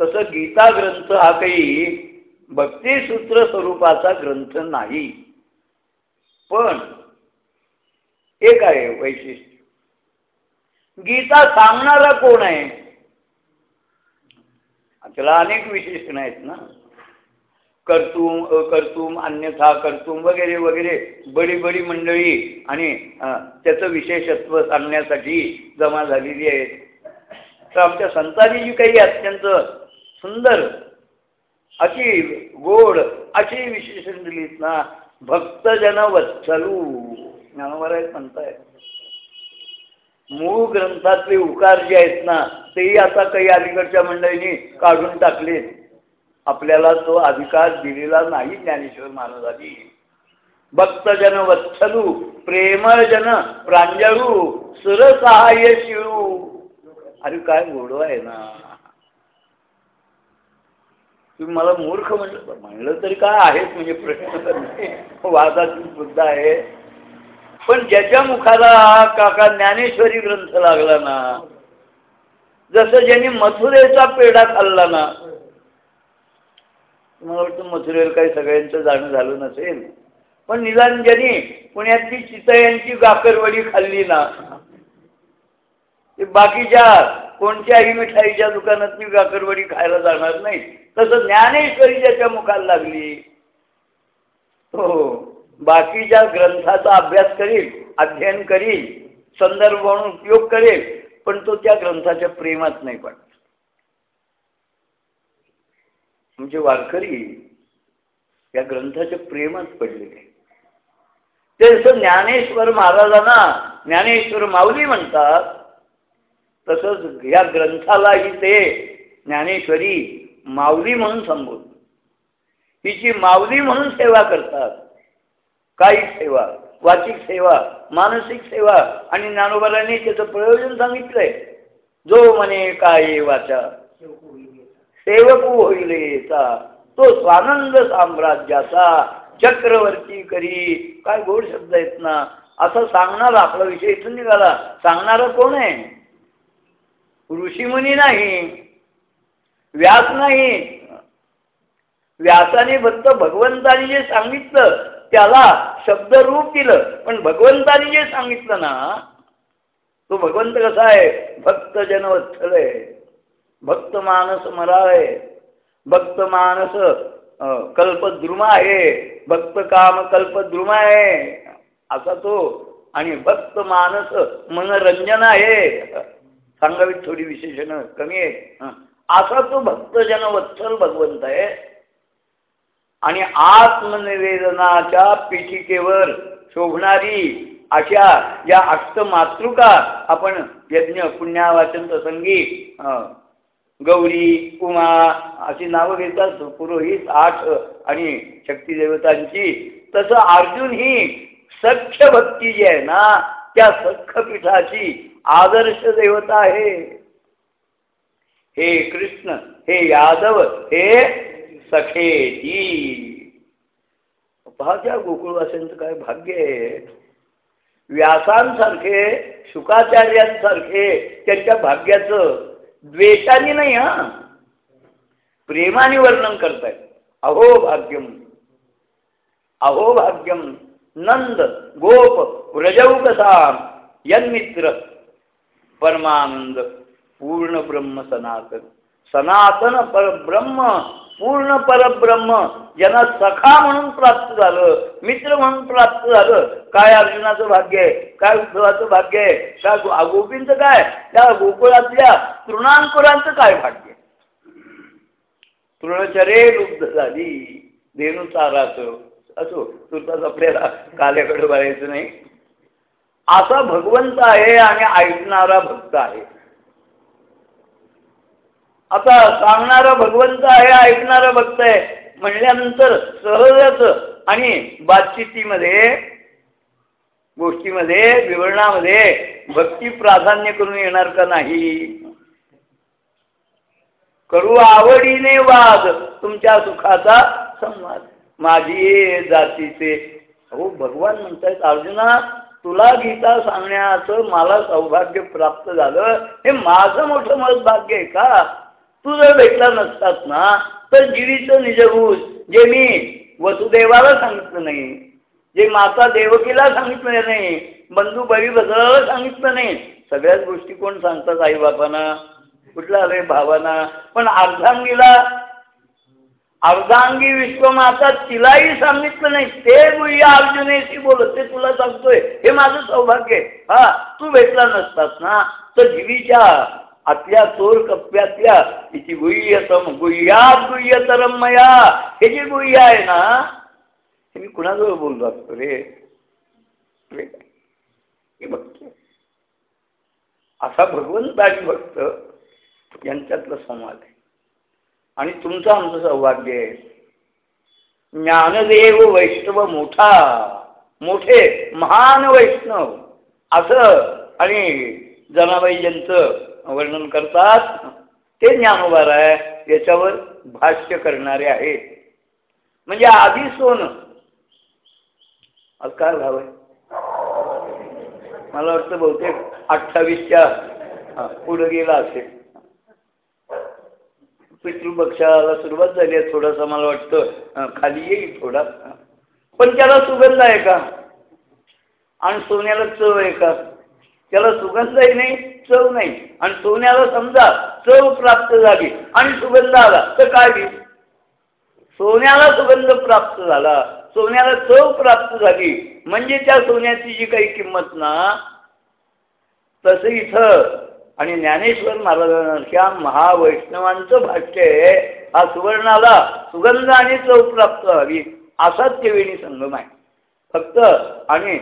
तसं गीता ग्रंथ हा काही भक्तिसूत्र स्वरूपाचा ग्रंथ नाही. पण एक आहे वैशिष्ट्य. गीता सांगणारा कोण आहे? त्याला अनेक विशेषण आहेत ना? कर्तुम अकर्तुम अन्यथा कर्तुम वगैरे वगैरे बडी बडी मंडळी आणि त्याचं विशेषत्व सांगण्यासाठी जमा झालेली आहेत तर आमच्या संतांनी जी काही अत्यंत सुंदर अशी गोड अशी विशेषण दिलीत ना भक्तजन वत्सलू ज्ञानोबराय म्हणताय. मूळ ग्रंथातले उकार जे आहेत ना तेही आता काही अलीकडच्या मंडळींनी काढून टाकलेत. आपल्याला तो अधिकार दिलेला नाही ज्ञानेश्वर महाराजांनी. भक्तजन वत्सलू प्रेमजन प्रांजळू सुरसहाय्य शिळू. अरे काय गोडवा आहे ना. तुम्ही मला मूर्ख म्हटलं म्हणलं तरी काय आहेच म्हणजे प्रश्न. वादाची बुद्ध आहे. पण ज्याच्या मुखाला काका ज्ञानेश्वरी ग्रंथ लागला ना जसं ज्यांनी मथुरेचा पेढा खाल्ला ना मला वाटतं मथुरेवर काही सगळ्यांचं जाणं झालं नसेल. पण निदान पुण्यातली चितयांची गाकरवडी खाल्ली ना. बाकीच्या कोणत्याही मिठाईच्या दुकानातली गाकरवडी खायला जाणार नाही. तसं ज्ञानेश्वरी ज्याच्या मुखाला लागली. हो, हो बाकीच्या ग्रंथाचा अभ्यास करील अध्ययन करील संदर्भ म्हणून उपयोग करेल पण तो त्या ग्रंथाच्या प्रेमात नाही पण म्हणजे वारकरी या ग्रंथाच्या प्रेमात पडलेले. ते जसं ज्ञानेश्वर महाराजांना ज्ञानेश्वर माऊली म्हणतात तसंच या ग्रंथालाही ते ज्ञानेश्वरी माऊली म्हणून संबोध हिची माऊली म्हणून सेवा करतात. काही सेवा वाचिक सेवा मानसिक सेवा आणि ज्ञानोबालांनी त्याचं प्रयोजन सांगितलंय. जो म्हणे काय वाचा. सेवक होईलेचा तो स्वानंद साम्राज्याचा चक्रवर्ती करी. काय गोड शब्द आहेत ना. असं सांगणारा आपला विषय इथून निघाला. सांगणारा कोण आहे? ऋषीमुनी नाही. व्यास नाही. व्यासाने फक्त भगवंतानी जे सांगितलं त्याला शब्द रूप दिलं. पण भगवंतानी जे सांगितलं ना तो भगवंत कसा आहे? भक्त जनवत्सल आहे. भक्त मानस आहे भक्त मानस कल्पद्रुम आहे भक्त काम कल्पद्रुम आहे. असा तो आणि भक्त मानस मनोरंजन आहे. सांगावीत थोडी विशेषण कमी आहे. असा तो भक्तजन वत्सल भगवंत आहे. आणि आत्मनिवेदनाच्या पीठिकेवर शोभणारी अशा या अष्टमातृका आपण यज्ञ पुण्यावाचन प्रसंगी गौरी उमा अशी नावं घेतात. पुरोहित आठ आणि शक्तिदेवतांची. तसं अर्जुन ही सख्य भक्ती जी आहे ना त्या सख्य पीठाची आदर्श देवता आहे. हे कृष्ण हे यादव हे सखेजी. पहा त्या गोकुळवासियांचं काय भाग्य आहे. व्यासांसारखे शुकाचार्यांसारखे त्यांच्या भाग्याचं द्वेषाने नाही हा. प्रेमाने वर्णन करतायत अहो भाग्यम. अहो भाग्यम. नंद गोप व्रजौकसाम यन्मित्र परमानंद पूर्ण ब्रह्म सनातन. सनातन पर ब्रह्म पूर्ण परब्रह्म ज्यांना सखा म्हणून प्राप्त झालं मित्र म्हणून प्राप्त झालं काय अर्जुनाचं भाग्य आहे? काय उद्धवाचं भाग्य आहे? काय गोपींचं काय? त्या गोकुळातल्या तृणांकुरांचं काय भाग्य तृणचरे लुब्ध झाली धेनू चाराचं असो तुरताच आपल्याला काल्याकडे बघायचं नाही. असा भगवंत आहे आणि ऐकणारा भक्त आहे. आता सांगणारा भगवंत आहे ऐकणारा भक्त आहे. म्हणल्यानंतर सहजच आणि बातचितीमध्ये गोष्टीमध्ये विवरणामध्ये भक्ती प्राधान्य करून येणार का नाही? करू आवडीने वाद तुमच्या सुखाचा संवाद. माझी जातीचे. हो भगवान म्हणतायत अर्जुना तुला गीता सांगण्याचं मला सौभाग्य प्राप्त झालं. हे माझं मोठं मत भाग्य आहे का? तू जर भेटला नसतात ना तर गिरीचं निजभूत जे मी वसुदेवाला सांगितलं नाही जे माता देवकीला सांगितलं नाही बंधू बळीभद्राला सांगितलं नाही. सगळ्याच गोष्टी कोण सांगतात आई बापांना? कुठला रे भावाना? पण अर्धांगीला अर्धांगी विश्वमाता तिलाही सांगितलं नाही. ते गुह्य अर्जुनेशी बोलत ते तुला सांगतोय. हे माझं सौभाग्य आहे. हा तू भेटला नसतास ना तर जीवीच्या आतल्या चोर कप्प्यातल्या तिची गुह्यतम गुह्यात गुह्यतरम मया हे जे गुह्य आहे ना हे मी कुणाजवळ बोललो असतो रे? हे असा भगवंत आणि भक्त यांच्यातला संवाद आहे. आणि तुमचं आमचं सौभाग्य आहे. ज्ञानदेव वैष्णव मोठा मोठे महान वैष्णव असं आणि जनाबाई यांचं वर्णन करतात. ते ज्ञानोबार आहे याच्यावर भाष्य करणारे आहेत. म्हणजे आधी सोन. आज काय भाव आहे? मला वाटतं बहुतेक अठ्ठावीसच्या पुढं गेला असेल. पितृपक्षाला सुरुवात झाली आहे थोडासा मला वाटतं. खाली येईल थोडा. पण त्याला सुगंध आहे का? आणि सोन्याला चव आहे का? त्याला सुगंधही नाही चव नाही. आणि सोन्याला समजा चव प्राप्त झाली आणि सुगंध आला तर काय सोन्याला सुगंध प्राप्त झाला सोन्याला चव प्राप्त झाली. म्हणजे त्या सोन्याची जी काही किंमत ना तसं इथं आणि ज्ञानेश्वर महाराजांच्या महावैष्णवांचं भाष्य आहे हा सुवर्णाला सुगंध आणि चव प्राप्त व्हावी असाच त्रिवेणी संगम आहे. फक्त आणि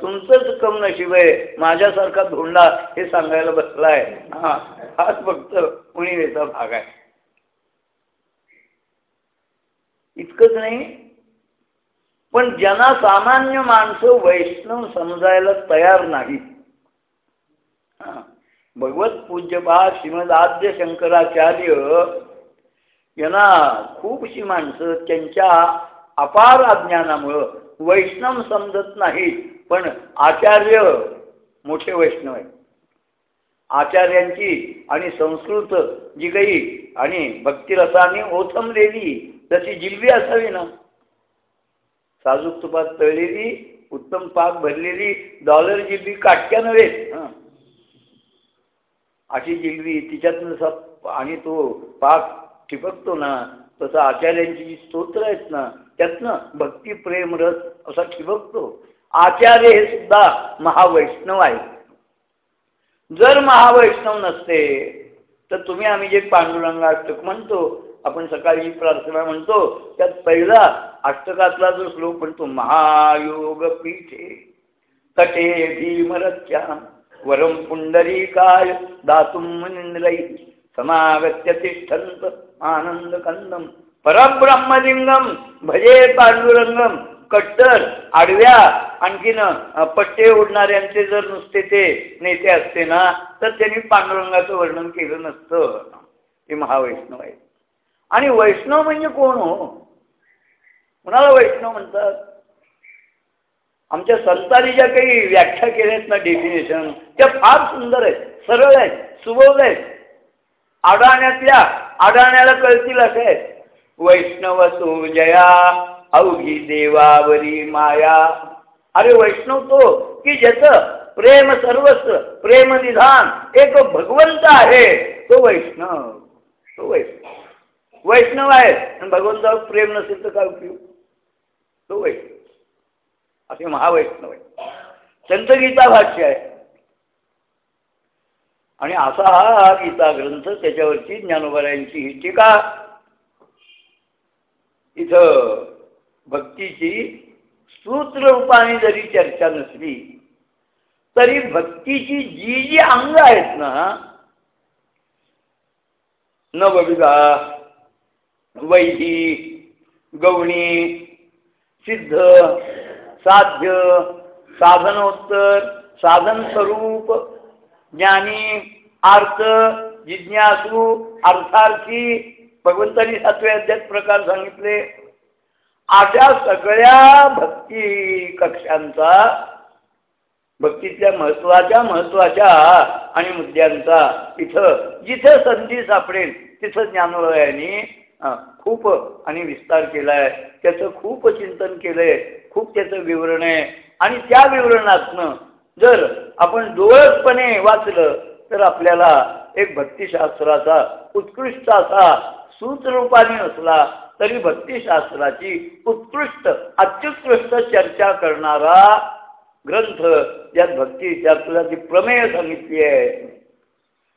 तुमचंच कम नशीब आहे माझ्यासारखा धोंडा हे सांगायला बसलाय. हा हाच फक्त उणीवेचा भाग आहे. इतकंच नाही पण ज्यांना सामान्य माणसं वैष्णव समजायला तयार नाही भगवत पूज्यपा श्रीमद आद्य शंकराचार्य यांना खूपशी माणसं त्यांच्या अपार अज्ञानामुळं वैष्णव समजत नाहीत पण आचार्य मोठे वैष्णव आहेत. आचार्यांची आणि संस्कृत जी काही आणि भक्तिरसाने ओथमलेली तशी जिलबी असावी ना? साजूक तुपात तळलेली उत्तम पाक भरलेली डॉलर जिलबी काटक्या नव्हे. अशी जिलबी तिच्यातून जसा आणि तो पाक ठिपकतो ना तसं आचार्यांची जी स्तोत्र आहेत ना त्यातनं भक्ती प्रेम रस असा ठिबकतो आचार्य हे सुद्धा महावैष्णव आहेत. जर महावैष्णव नसते तर तुम्ही आम्ही जे पांडुरंग अष्टक म्हणतो आपण सकाळी प्रार्थना म्हणतो त्यात पहिला अष्टकातला जो श्लोक म्हणतो महायोग पीठे तटे भीमरच्या वरम पुंडरी काय दातुम निंद्रई समागत्य तिष्ठंत आनंद कंदम परब्रह्मलिंगम भजे पांडुरंगम कट्टर आडव्या आणखीन पट्टे ओढणाऱ्यांचे जर नुसते ते नेते असते ना तर त्यांनी पांडुरंगाचं वर्णन केलं नसतं. ते महावैष्णव आहे आणि वैष्णव म्हणजे कोण हो? कुणाला वैष्णव म्हणतात? आमच्या संतांनी ज्या काही व्याख्या केल्या आहेत ना डेफिनेशन त्या फार सुंदर आहेत सरळ आहेत सुबोध आहेत. आडाण्यातल्या आडाण्याला कळतील असे आहेत. वैष्णव तो जया अवघी देवावरी माया. अरे वैष्णव तो की ज्याचं प्रेम सर्वस्व प्रेम निधान एक भगवंत आहे तो वैष्णव तो वैष्णव. वैष्णव आहे आणि भगवंतावर प्रेम नसेल तर काय उपयोग? तो वैष्णव. असे महावैष्णव आहे. संत गीता भाष्य आहे. आणि असा हा गीता ग्रंथ त्याच्यावरची ज्ञानोबरायांची ही टीका इथं भक्तीची सूत्ररूपाने जरी चर्चा नसली तरी भक्तीची जी जी अंग आहेत ना नवविगा वैही गवणी सिद्ध साध्य साधनोत्तर साधन स्वरूप ज्ञानी अर्थ जिज्ञासू अर्थार्थी भगवंतांनी सातव्या अध्यात प्रकार सांगितले. अशा सगळ्या भक्ती कक्षांचा भक्तीतल्या महत्त्वाच्या महत्त्वाच्या आणि मुद्द्यांचा इथं जिथं संधी सापडेल तिथं ज्ञानोदयाने खूप आणि विस्तार केला आहे त्याचं खूप चिंतन केलंय खूप त्याचं विवरण आहे. आणि त्या विवरणातनं जर आपण डोळसपणे वाचलं तर आपल्याला एक भक्तिशास्त्राचा उत्कृष्ट असा सूत्ररूपाने असला तरी भक्तिशास्त्राची उत्कृष्ट अत्युत्कृष्ट चर्चा करणारा ग्रंथ यात भक्तिशास्त्राची प्रमेय सांगितली आहे.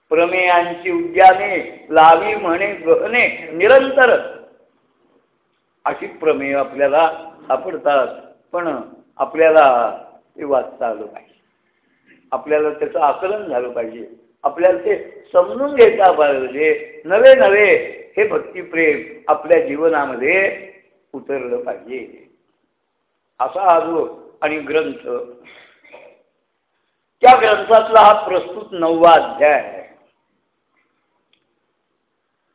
प्रमेयांची उद्याने लावी म्हणे गहने निरंतर. अशी प्रमेय आपल्याला सापडतात पण आपल्याला ते वाचता आलं पाहिजे. आपल्याला त्याचं आकलन झालं पाहिजे. आपल्याला ते समजून घेता पाहिजे. नवे नवे हे भक्तिप्रेम आपल्या जीवनामध्ये उतरलं पाहिजे. असा हा जो आणि ग्रंथ. त्या ग्रंथातला हा प्रस्तुत नववा अध्याय आहे.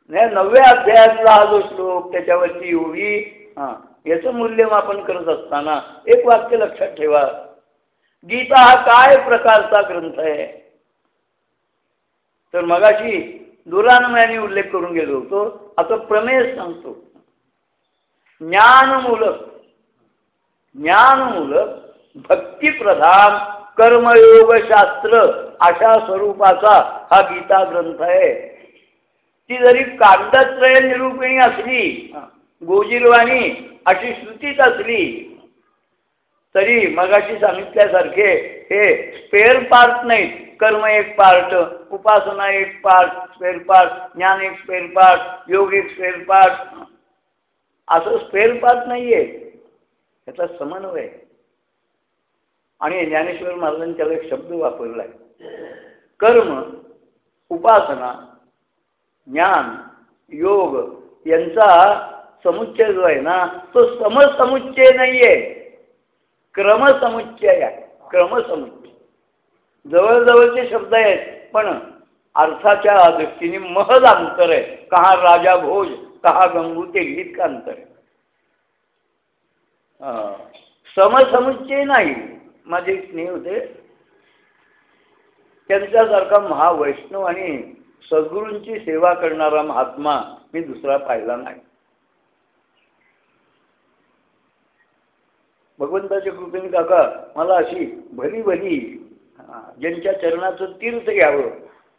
नवव्या अध्यायातला हा जो श्लोक त्याच्यावरची योगी हा याचं मूल्यमापन करत असताना एक वाक्य लक्षात ठेवा. गीता हा काय प्रकारचा ग्रंथ आहे? तर मगाशी दुरान्मयाने उल्लेख करून गेलो होतो. आता प्रमेय सांगतो. ज्ञानमूलक ज्ञानमूलक भक्तिप्रधान कर्मयोगशास्त्र अशा स्वरूपाचा हा गीता ग्रंथ आहे. ती जरी कागदत्रय निरूपिणी असली गोजीरवाणी अशी श्रुतीच असली तरी मगाशी सांगितल्यासारखे हे स्पेअर पार्ट नाहीत कर्म एक पार्ट उपासना एक पार्ट स्पेअर पार्ट ज्ञान एक स्पेअर पार्ट योग एक स्पेअर पार्ट असं स्पेअर पार्ट नाही आहे याचा समन्वय. आणि ज्ञानेश्वर महाराजांनी त्याला एक शब्द वापरला आहे कर्म उपासना ज्ञान योग यांचा समुच्चय जो आहे ना तो समसमुच्चय नाही आहे क्रमसमुच्चय आहे. क्रमसमुच्चय. जवळजवळचे शब्द आहेत. पण अर्थाच्या दृष्टीने महज अंतर आहे. कहा राजा भोज कहा गंगू ते गीत का अंतर आहे. समसमुच्चय नाही. माझे स्नेह होते. त्यांच्यासारखा महावैष्णव आणि सद्गुरूंची सेवा करणारा महात्मा मी दुसरा पाहिला नाही. भगवंताच्या कृपेने काका मला अशी भली भली ज्यांच्या चरणाचं तीर्थ घ्यावं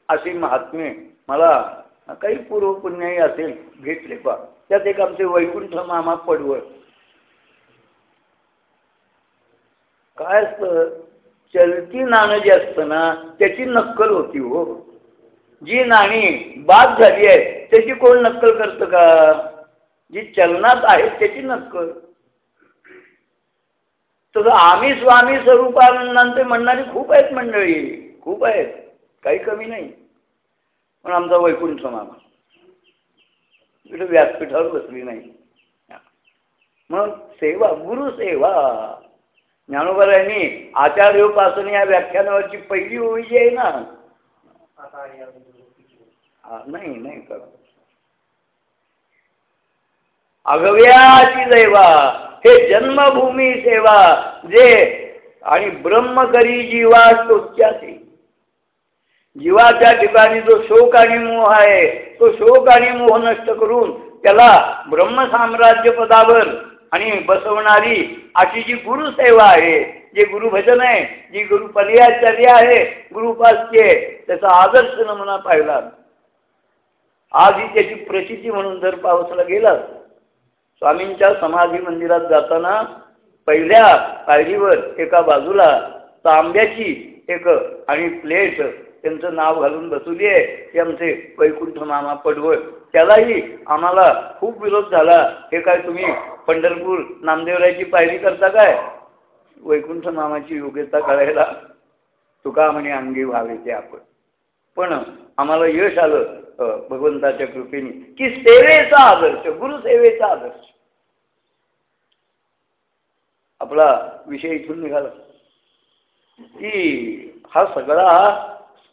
असे महात्मे मला काही पूर्व पुण्याही असेल घेतले पा त्यात एक आमचे वैकुंठ मामा पडवळ. काय असतं? चलती नाणं जे असतं ना त्याची नक्कल होती हो. जी नाणी बाद झाली आहे त्याची कोण नक्कल करतं का? जी चलनात आहे त्याची नक्कल. तर आम्ही स्वामी स्वरूपानंदांचे म्हणणारी खूप आहेत मंडळी खूप आहेत. काही कमी नाही. पण आमचा वैकुंठ मामा. तिथे व्यासपीठावर बसली नाही. मग सेवा गुरु सेवा. ज्ञानोबरायांनी आचार्योपासून या व्याख्यानावरची पहिली ओळी जी आहे ना नाही नाही कर अगव्याची दैवा. हे जन्मभूमी सेवा जे आणि ब्रह्मकरी जीवा तोच्याचे जीवाच्या ठिकाणी जो शोक आणि मोह आहे तो शोक आणि मोह नष्ट करून त्याला ब्रह्मसाम्राज्य पदावर आणि बसवणारी अशी जी गुरुसेवा आहे जे गुरुभजन आहे जी गुरु पर्याचार्य आहे गुरुपास्य त्याचा आदर्श नमुना पाहिला. आज ही त्याची प्रसिद्धी म्हणून जर पावसाला गेला स्वामींच्या समाधी मंदिरात जाताना पहिल्या पायरीवर एका बाजूला तांब्याची एक आणि प्लेट त्यांचं नाव घालून बसवली आहे. ते आमचे वैकुंठ मामा पडवळ. त्यालाही आम्हाला खूप विरोध झाला. हे काय तुम्ही पंढरपूर नामदेवरायची पायरी करता काय? वैकुंठ मामाची योग्यता करायला तुका म्हणे अंगी व्हावे ते आपण. पण आम्हाला यश आलं भगवंताच्या कृपेने. की सेवेचा आदर्श गुरुसेवेचा आदर्श. आपला विषय इथून निघाला. की हा सगळा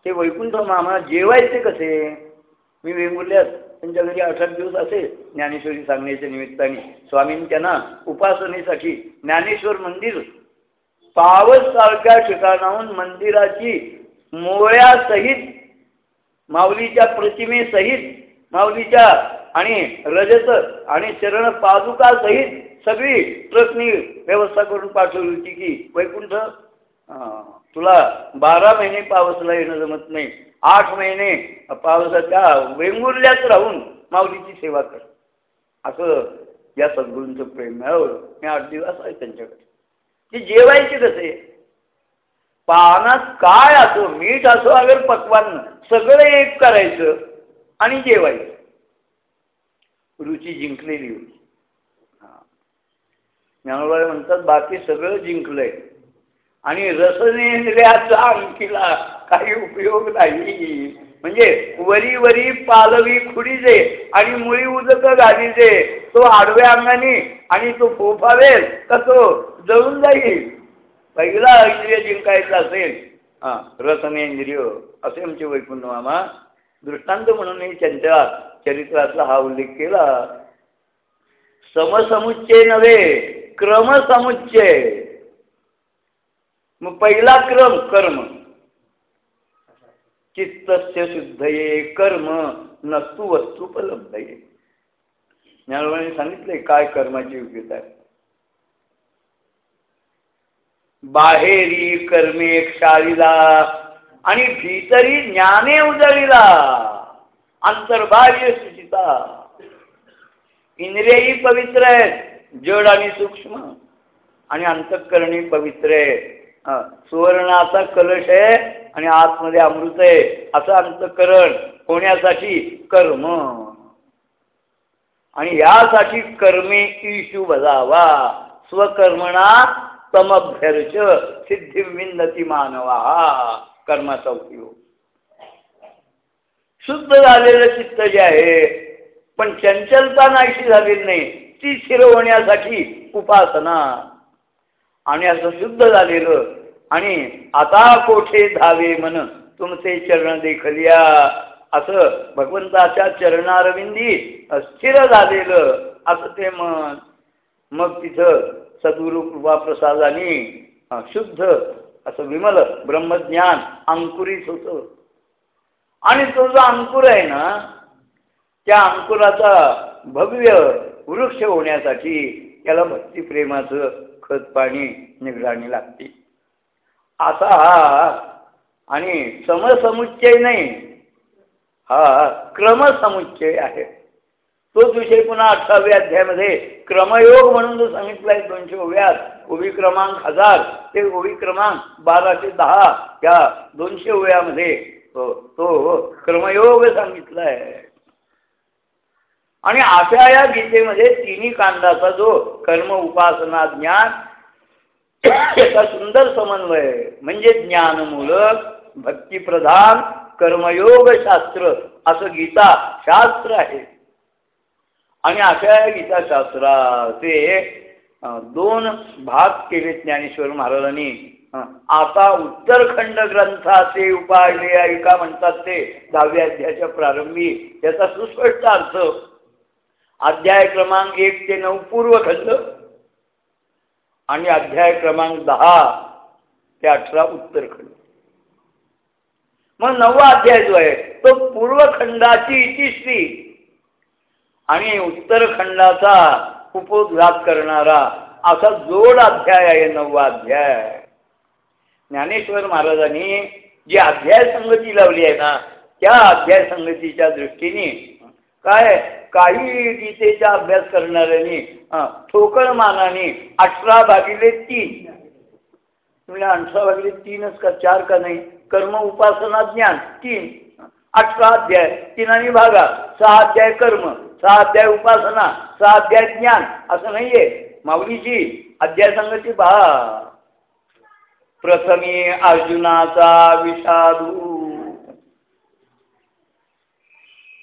ते वैकुंठ मामा जेवायचे कसे? मी वेंगुर्ल्यात त्यांच्या घरी आठ आठ दिवस असे ज्ञानेश्वरी सांगण्याच्या निमित्ताने स्वामींनी त्यांना उपासनेसाठी ज्ञानेश्वर मंदिर पावस सारख्या ठिकाणाहून मंदिराची मोळ्यासहित माऊलीच्या प्रतिमेसहित माऊलीच्या आणि रजत आणि चरण पादुकासहित सगळी ट्रस्टनी व्यवस्था करून पाठवली होती की वैकुंठ तुला बारा महिने पावसाला येणं जमत नाही. आठ महिने पावसाच्या वेंगुर्ल्यात राहून माऊलीची सेवा कर. असं या सद्गुरूंचं प्रेम मिळवलं मी आठ दिवस आहे त्यांच्याकडे. ते जेवायचे कसे? पानात काय असो मीठ असो अगर पक्वान सगळं एक करायचं आणि जेवायचं. रुची जिंकलेली होती. ज्ञानोबा म्हणतात बाकी सगळं जिंकलंय. आणि रसनेंद्रियाचा अंकीला काही उपयोग नाही. म्हणजे वरी वरी पालवी खुडीजे आणि मुळी उदक घालीजे तो आडव्या अंगाने आणि तो फोफावेल का तो जळून जाईल. पहिला इंद्रिय जिंकायचा असेल. हा रसनेंद्रिय असे आमचे वैकुंठ मामा दृष्टांत म्हणूनही त्यांच्या चरित्रातला हा उल्लेख केला. समसमुच्चय नव्हे क्रमसमुच्चय. मग पहिला क्रम कर्म. चित्तस्य शुद्धये कर्म नस्तू वस्तू उपलब्धये. ज्ञानवाने सांगितले काय कर्माची योग्यता आहे. बाहेरी कर्मे क्षारीला आणि भीतरी ज्ञाने उजळीला अंतर्बाह्य सुचिता. इंद्रियही पवित्र आहेत. जड आणि सूक्ष्म आणि अंतःकरणी पवित्र. आहे सुवर्णाचा कलश आहे आणि आतमध्ये अमृत आहे. असं अंतकरण होण्यासाठी कर्म. आणि यासाठी कर्मे इशू बजावा. स्वकर्मणा समभ्यर्च सिद्धी विंदती मानवा. कर्माचा उपयोग. शुद्ध झालेलं चित्त जे आहे पण चंचलता नाहीशी झालेली नाही. ती स्थिर होण्यासाठी उपासना. आणि असं शुद्ध झालेलं. आणि आता कोठे धावे मन? तुमचे चरण देखलिया. असं भगवंताच्या चरणारविंदी स्थिर झालेलं. असं ते मन. मग तिथं सद्गुरु कृपा प्रसादाने शुद्ध असं विमल ब्रह्मज्ञान अंकुरित होतं. आणि तो जो अंकुर आहे ना त्या अंकुराचा भव्य वृक्ष होण्यासाठी त्याला भक्तिप्रेमाचं खत पाणी निगराणी लागते. असा हा आणि समसमुच्चय नाही. हा क्रमसमुच्चय आहे. तोच विषय पुन्हा अठराव्या अध्यायामध्ये क्रमयोग म्हणून जो सांगितलाय दोनशे ओव्यात ओवी क्रमांक हजार ते ओवी क्रमांक बाराशे दहा या दोनशे ओव्यामध्ये तो क्रमयोग सांगितलाय. आणि अशा या गीतेमध्ये तिन्ही कांदाचा जो कर्म उपासना ज्ञान त्याचा सुंदर समन्वय म्हणजे ज्ञानमूलक भक्तिप्रधान कर्मयोग शास्त्र असं गीता शास्त्र आहे. आणि अशा गीताशास्त्राचे दोन भाग केले ज्ञानेश्वर महाराजांनी. आता उत्तरखंड ग्रंथाचे उपाय ऐका म्हणतात ते दहाव्या अध्यायाच्या प्रारंभी. त्याचा सुस्पष्ट अर्थ अध्याय क्रमांक एक ते नऊ पूर्व खंड आणि अध्याय क्रमांक दहा ते अठरा उत्तर खंड. मग नववा अध्याय जो आहे तो पूर्वखंडाची इतिश्री आणि उत्तरखंडाचा उपोद्घात करणारा असा जोड अध्याय आहे नववा अध्याय. ज्ञानेश्वर महाराजांनी जी अध्याय संगती लावली आहे ना त्या अध्याय संगतीच्या दृष्टीने काय काही गीतेचा अभ्यास करणाऱ्याने ठोकळ मानाने अठरा भागिले तीन. म्हणजे अठरा भागिले तीनच का चार का नाही? कर्म उपासना ज्ञान तीन. अठरा अध्याय तीन भागा. सहा अध्याय कर्म सहा अध्याय उपासना सहा अध्याय ज्ञान असं नाहीये. माऊलीची अध्याय संघाची भा प्रथमी अर्जुनाचा विषादू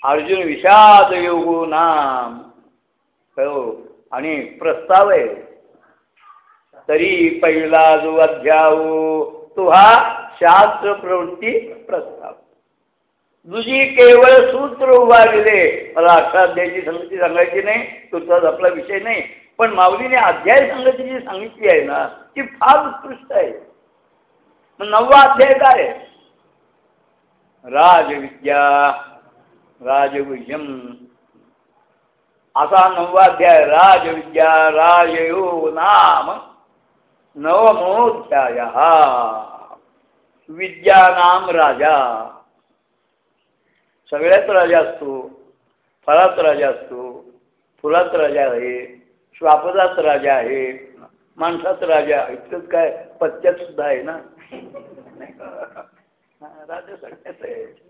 अर्जुन विषाद योगो नाम. हो. आणि प्रस्ताव आहे. तरी पहिला जो अध्याव हो, तो हा शास्त्र प्रवृत्ती प्रस्ताव. तुझी केवळ सूत्र उभारले मला अठरा अध्यायाची संगती सांगायची नाही तुझाच आपला विषय नाही. पण माऊलीने अध्याय संगती जी सांगितली आहे ना ती फार उत्कृष्ट आहे. मग नववा अध्याय काय राजविद्या. राजविजम असा नववाध्याय राजविद्या राजयो नाम नवमोध्याय विद्या नाम राजा। सगळ्यात राजा असतो फळात राजा असतो फुलात राजा आहे श्वापदात राजा आहे माणसात राजा इतकंच काय पत्त्यात सुद्धा आहे ना? (laughs) राजा सगळ्यात आहे.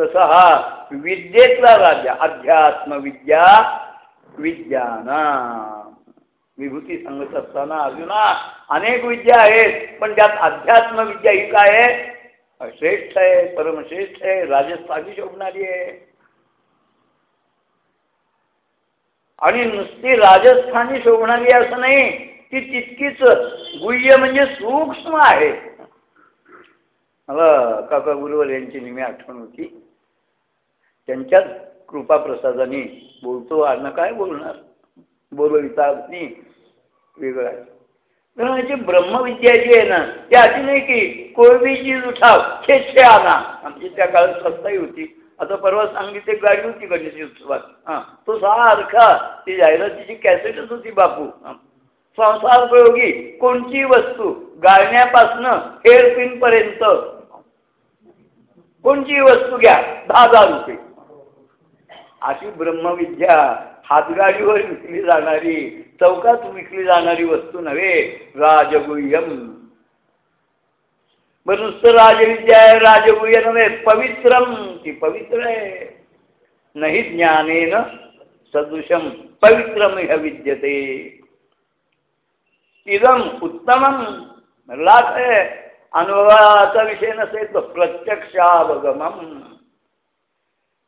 तसा हा विद्येतला राजा अध्यात्म विद्या विद्याना विभूती सांगत असताना अर्जुना अनेक विद्या आहेत पण त्यात अध्यात्म विद्या ही काय आहे? श्रेष्ठ आहे परमश्रेष्ठ आहे राजस्थानी शोभणारी आहे. आणि नुसती राजस्थानी शोभणारी असं नाही ती तितकीच गुह्य म्हणजे सूक्ष्म आहे. मला काका गुरुवर यांची नेहमी आठवण होती. त्यांच्याच कृपाप्रसादाने बोलतो आणि काय बोलणार? बोलविता वेगळं आहे. त्याची ब्रह्मविद्या जी आहे ना ती अशी नाही की कोळबी चीज उठाव छे आला आमची त्या काळात स्वस्ताही होती. आता परवा सांगितली गाडी होती गणेश उत्सवात. हां तो सारखा ती जाहिरातीची कॅसेटच होती बापू. संसार प्रयोगी कोणतीही वस्तू गाळण्यापासनं हेअरपिन कोणतीही वस्तू घ्या दहा हजार रुपये. अशी ब्रह्मविद्या हातगाडीवर विकली जाणारी चौकात विकली जाणारी वस्तू नव्हे राजगुह्यम. नुसतं राजविद्या आहे राजगुह्य नव्हे पवित्रम. ती पवित्र आहे. नाही ज्ञानेन सदृशम पवित्रम ह विद्यते. इदम उत्तमम लाख आहे. अनुभवाचा विषय नसेल तो प्रत्यक्षावगमम.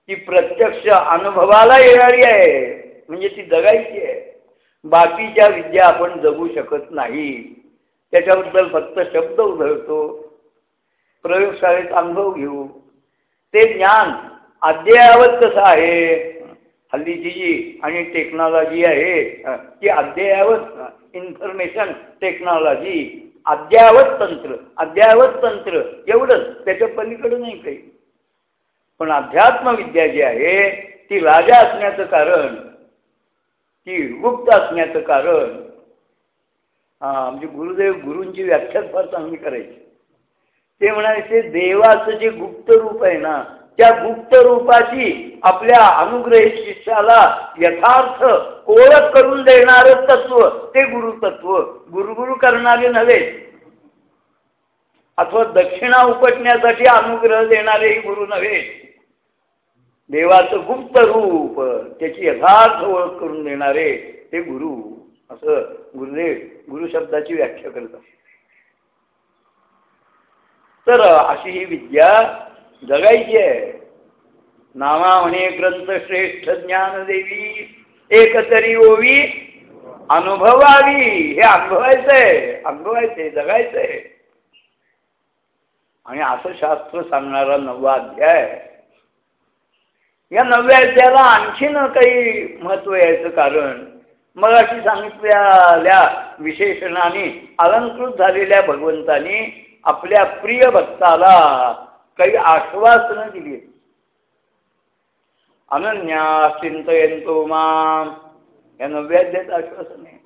ती प्रत्यक्ष अनुभवाला येणारी आहे. म्हणजे ती जगायची आहे. बाकीच्या विद्या आपण जगू शकत नाही. त्याच्याबद्दल फक्त शब्द उधळतो. प्रयोगशाळेत अनुभव घेऊ. ते ज्ञान अद्ययावत कसं आहे? हल्लीची जी आणि टेक्नॉलॉजी आहे ती अद्ययावत. इन्फॉर्मेशन टेक्नॉलॉजी अद्यावत तंत्र अद्यावत तंत्र एवढंच. त्याच्या पलीकडे नाही काही. पण अध्यात्मविद्या जी आहे ती राजा असण्याचं कारण ती गुप्त असण्याचं कारण हा म्हणजे गुरुदेव गुरूंची व्याख्या फार चांगली करायची. ते म्हणायचे देवाचं जे गुप्त रूप आहे ना त्या गुप्त रूपाची आपल्या अनुग्रह शिष्याला यथार्थ ओळख करून देणार तत्व ते गुरुतत्व गुरुगुरु करणारे नव्हे. अथवा दक्षिणा उपटण्यासाठी अनुग्रह देणारेही गुरु नव्हे. देवाचं गुप्त रूप त्याची यथार्थ ओळख करून देणारे ते गुरु असं गुरुदेव गुरु शब्दाची व्याख्या करतात तर अशी ही विद्या जगायची आहे नामा म्हणे ग्रंथ श्रेष्ठ ज्ञान देवी एकतरी ओवी अनुभवावी। हे अनुभवायचंय अनुभवायचंय जगायचंय। आणि असं शास्त्र सांगणारा नववा अध्याय या नव्या अध्यायाला आणखीन काही महत्त्व यायचं कारण मग अशी सांगितलेल्या विशेषणाने अलंकृत झालेल्या भगवंतानी आपल्या प्रिय भक्ताला काही आश्वासनं दिली. अनन्या चिंतयंतो माम. या नव्याध्यात आश्वासन आहे.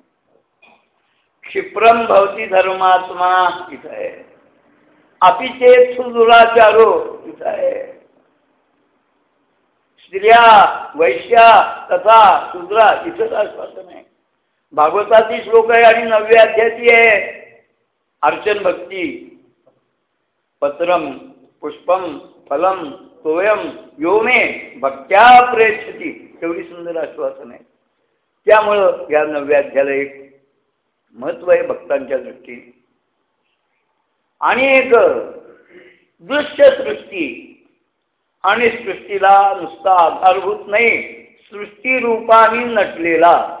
क्षिप्रम भवती धर्मात्मा इथं आहे. अपिचेत सुदुराचारो इथं आहे. स्त्रिया वैश्या तथा शूद्रा इथंच आश्वासन आहे. भागवताची श्लोक आहे आणि नव्या अध्याची आहे. अर्चन भक्ती. पत्रम पुष्पम फलम तोयम योमे भक्त्या प्रेक्षती एवढी सुंदर आश्वासन आहे. त्यामुळं या नवव्या अध्याला एक महत्त्व आहे भक्तांच्या दृष्टीने. आणि एक दृश्य सृष्टी आणि सृष्टीला नुसता आधारभूत नाही सृष्टी रूपाने नटलेला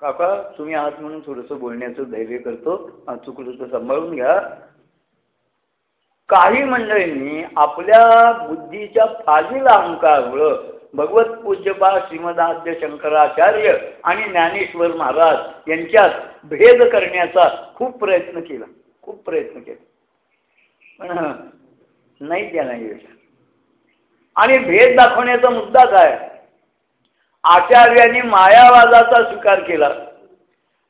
काका तुम्ही आहात म्हणून थोडंसं बोलण्याचं धैर्य करतो. चुकलं तर सांभाळून घ्या. काही मंडळींनी आपल्या बुद्धीच्या फाजील अहंकारामुळं भगवत पूज्यपा श्रीमदाद्य शंकराचार्य आणि ज्ञानेश्वर महाराज यांच्यात भेद करण्याचा खूप प्रयत्न केला. खूप प्रयत्न केला. पण नाही त्या नाही आणि भेद दाखवण्याचा मुद्दा काय? आचार्यांनी मायावादाचा स्वीकार केला.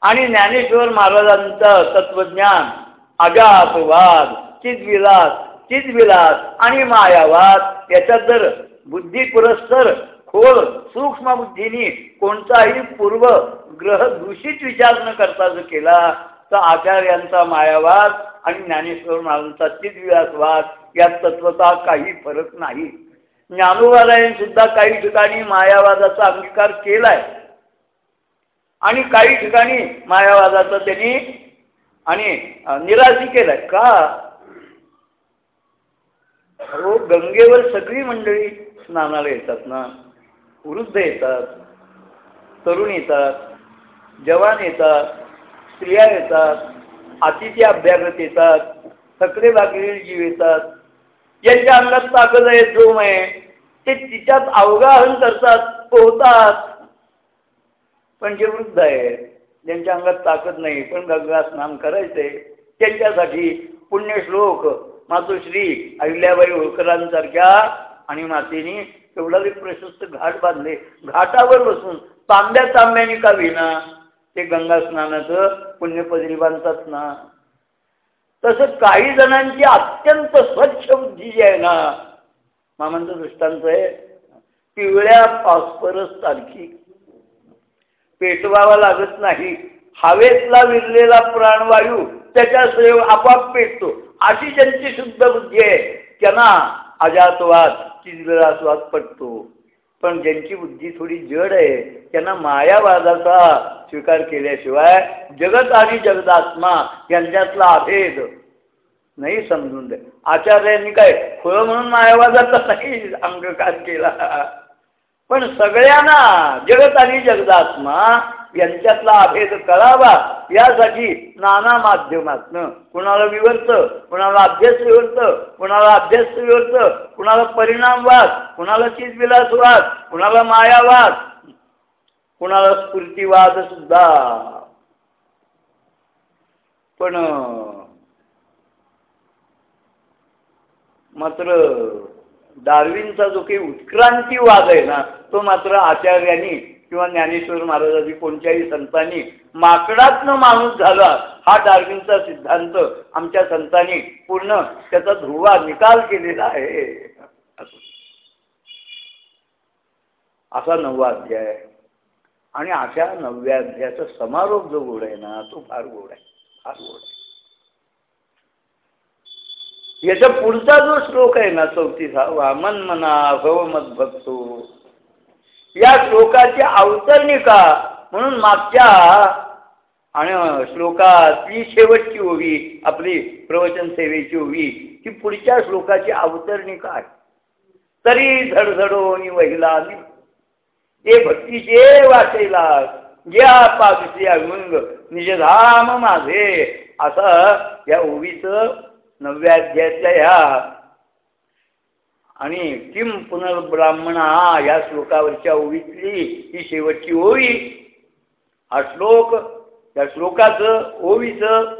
आणि ज्ञानेश्वर महाराजांचं तत्वज्ञान अगापवाद चितविलास चितविलास आणि मायावाद याच्यात जर बुद्धी पुरस्तर खोल सूक्ष्म बुद्धीनी कोणताही पूर्व ग्रह दूषित विचार न करता जर केला तर आचार्यांचा मायावाद आणि ज्ञानेश्वर महाराजांचा चितविलासवाद या तत्वता काही फरक नाही. ज्ञानोबारायण सुद्धा काही ठिकाणी मायावादाचा अंगीकार केलाय. आणि काही ठिकाणी मायावादाचा त्यांनी आणि निराशी केलाय. का? हो गंगेवर सगळी मंडळी स्नानाला येतात ना? वृद्ध येतात तरुण येतात जवान येतात स्त्रिया येतात अतिथी अभ्यागत येतात थकले भाकरी जीव येतात. ज्यांच्या अंगात ताकद आहे जोम आहे. ते तिच्यात अवगाहन करतात पोहतात. पण जे वृद्ध आहे ज्यांच्या अंगात ताकद नाही पण गंगा स्नान करायचंय त्यांच्यासाठी पुण्यश्लोक मातोश्री अहिल्याबाई होळकरांसारख्या आणि मातेनी तेवढा प्रशस्त घाट बांधले. घाटावर बसून तांब्या तांब्याने का विना ते गंगा स्नानाचं पुण्यपदरी बांधतात ना. तसं काही जणांची अत्यंत स्वच्छ बुद्धी जी आहे ना मामांचं दृष्टांत आहे पिवळ्या फॉस्फरस सारखी. पेटवावा लागत नाही. हवेतला विरलेला प्राणवायू त्याच्या आपोआप पेटतो. अशी ज्यांची शुद्ध बुद्धी आहे त्यांना अजातवाद चिजलास्वाद पडतो पण ज्यांची बुद्धी थोडी जड आहे त्यांना मायावादाचा स्वीकार केल्याशिवाय जगत आणि जगदात्मा यांच्यातला अभेद नाही समजून दे आचार्यांनी काय फळ म्हणून मायावादाचा नाही अंगकार केला? पण सगळ्यांना जगत आणि जगदात्मा यांच्यातला अभेद कळावा यासाठी नाना माध्यमातनं कुणाला विवर्त कुणाला अभ्यास विवर्त कुणाला अभ्यास विवर्त कुणाला परिणामवाद कुणाला चिजविलासवाद कुणाला मायावाद कुणाला स्फूर्तीवाद सुद्धा. पण मात्र डार्विनचा जो काही उत्क्रांतीवाद आहे ना तो मात्र आचार्यांनी किंवा ज्ञानेश्वर महाराजांनी कोणत्याही संतांनी माकडातनं माणूस झाला हा डार्विनचा सिद्धांत आमच्या संतांनी पूर्ण त्याचा ध्रुवा निकाल केलेला आहे. असा नववा अध्याय. आणि अशा नवव्या अध्यायाचा समारोप जो गोड आहे ना तो फार गोड आहे फार गोड आहे. याचा पुढचा जो श्लोक आहे ना चौतीसावा मन मना भवमत भक्तो या श्लोकाची अवतरणिका म्हणून मागच्या आणि श्लोकातली शेवटची ओवी आपली प्रवचन सेवेची ओवी ती पुढच्या श्लोकाची अवतरणिका आहे तरी धडधडो वहिला ते भक्तीचे वाचेला ज्या पाकशी अभंग निजधाम माझे असं या ओवीचं नवव्या अध्यायातल्या ह्या आणि किम पुनर्ब्राह्मणा या श्लोकावरच्या ओवीतली ही शेवटची ओळी? हा श्लोक या श्लोकाचं ओवीचं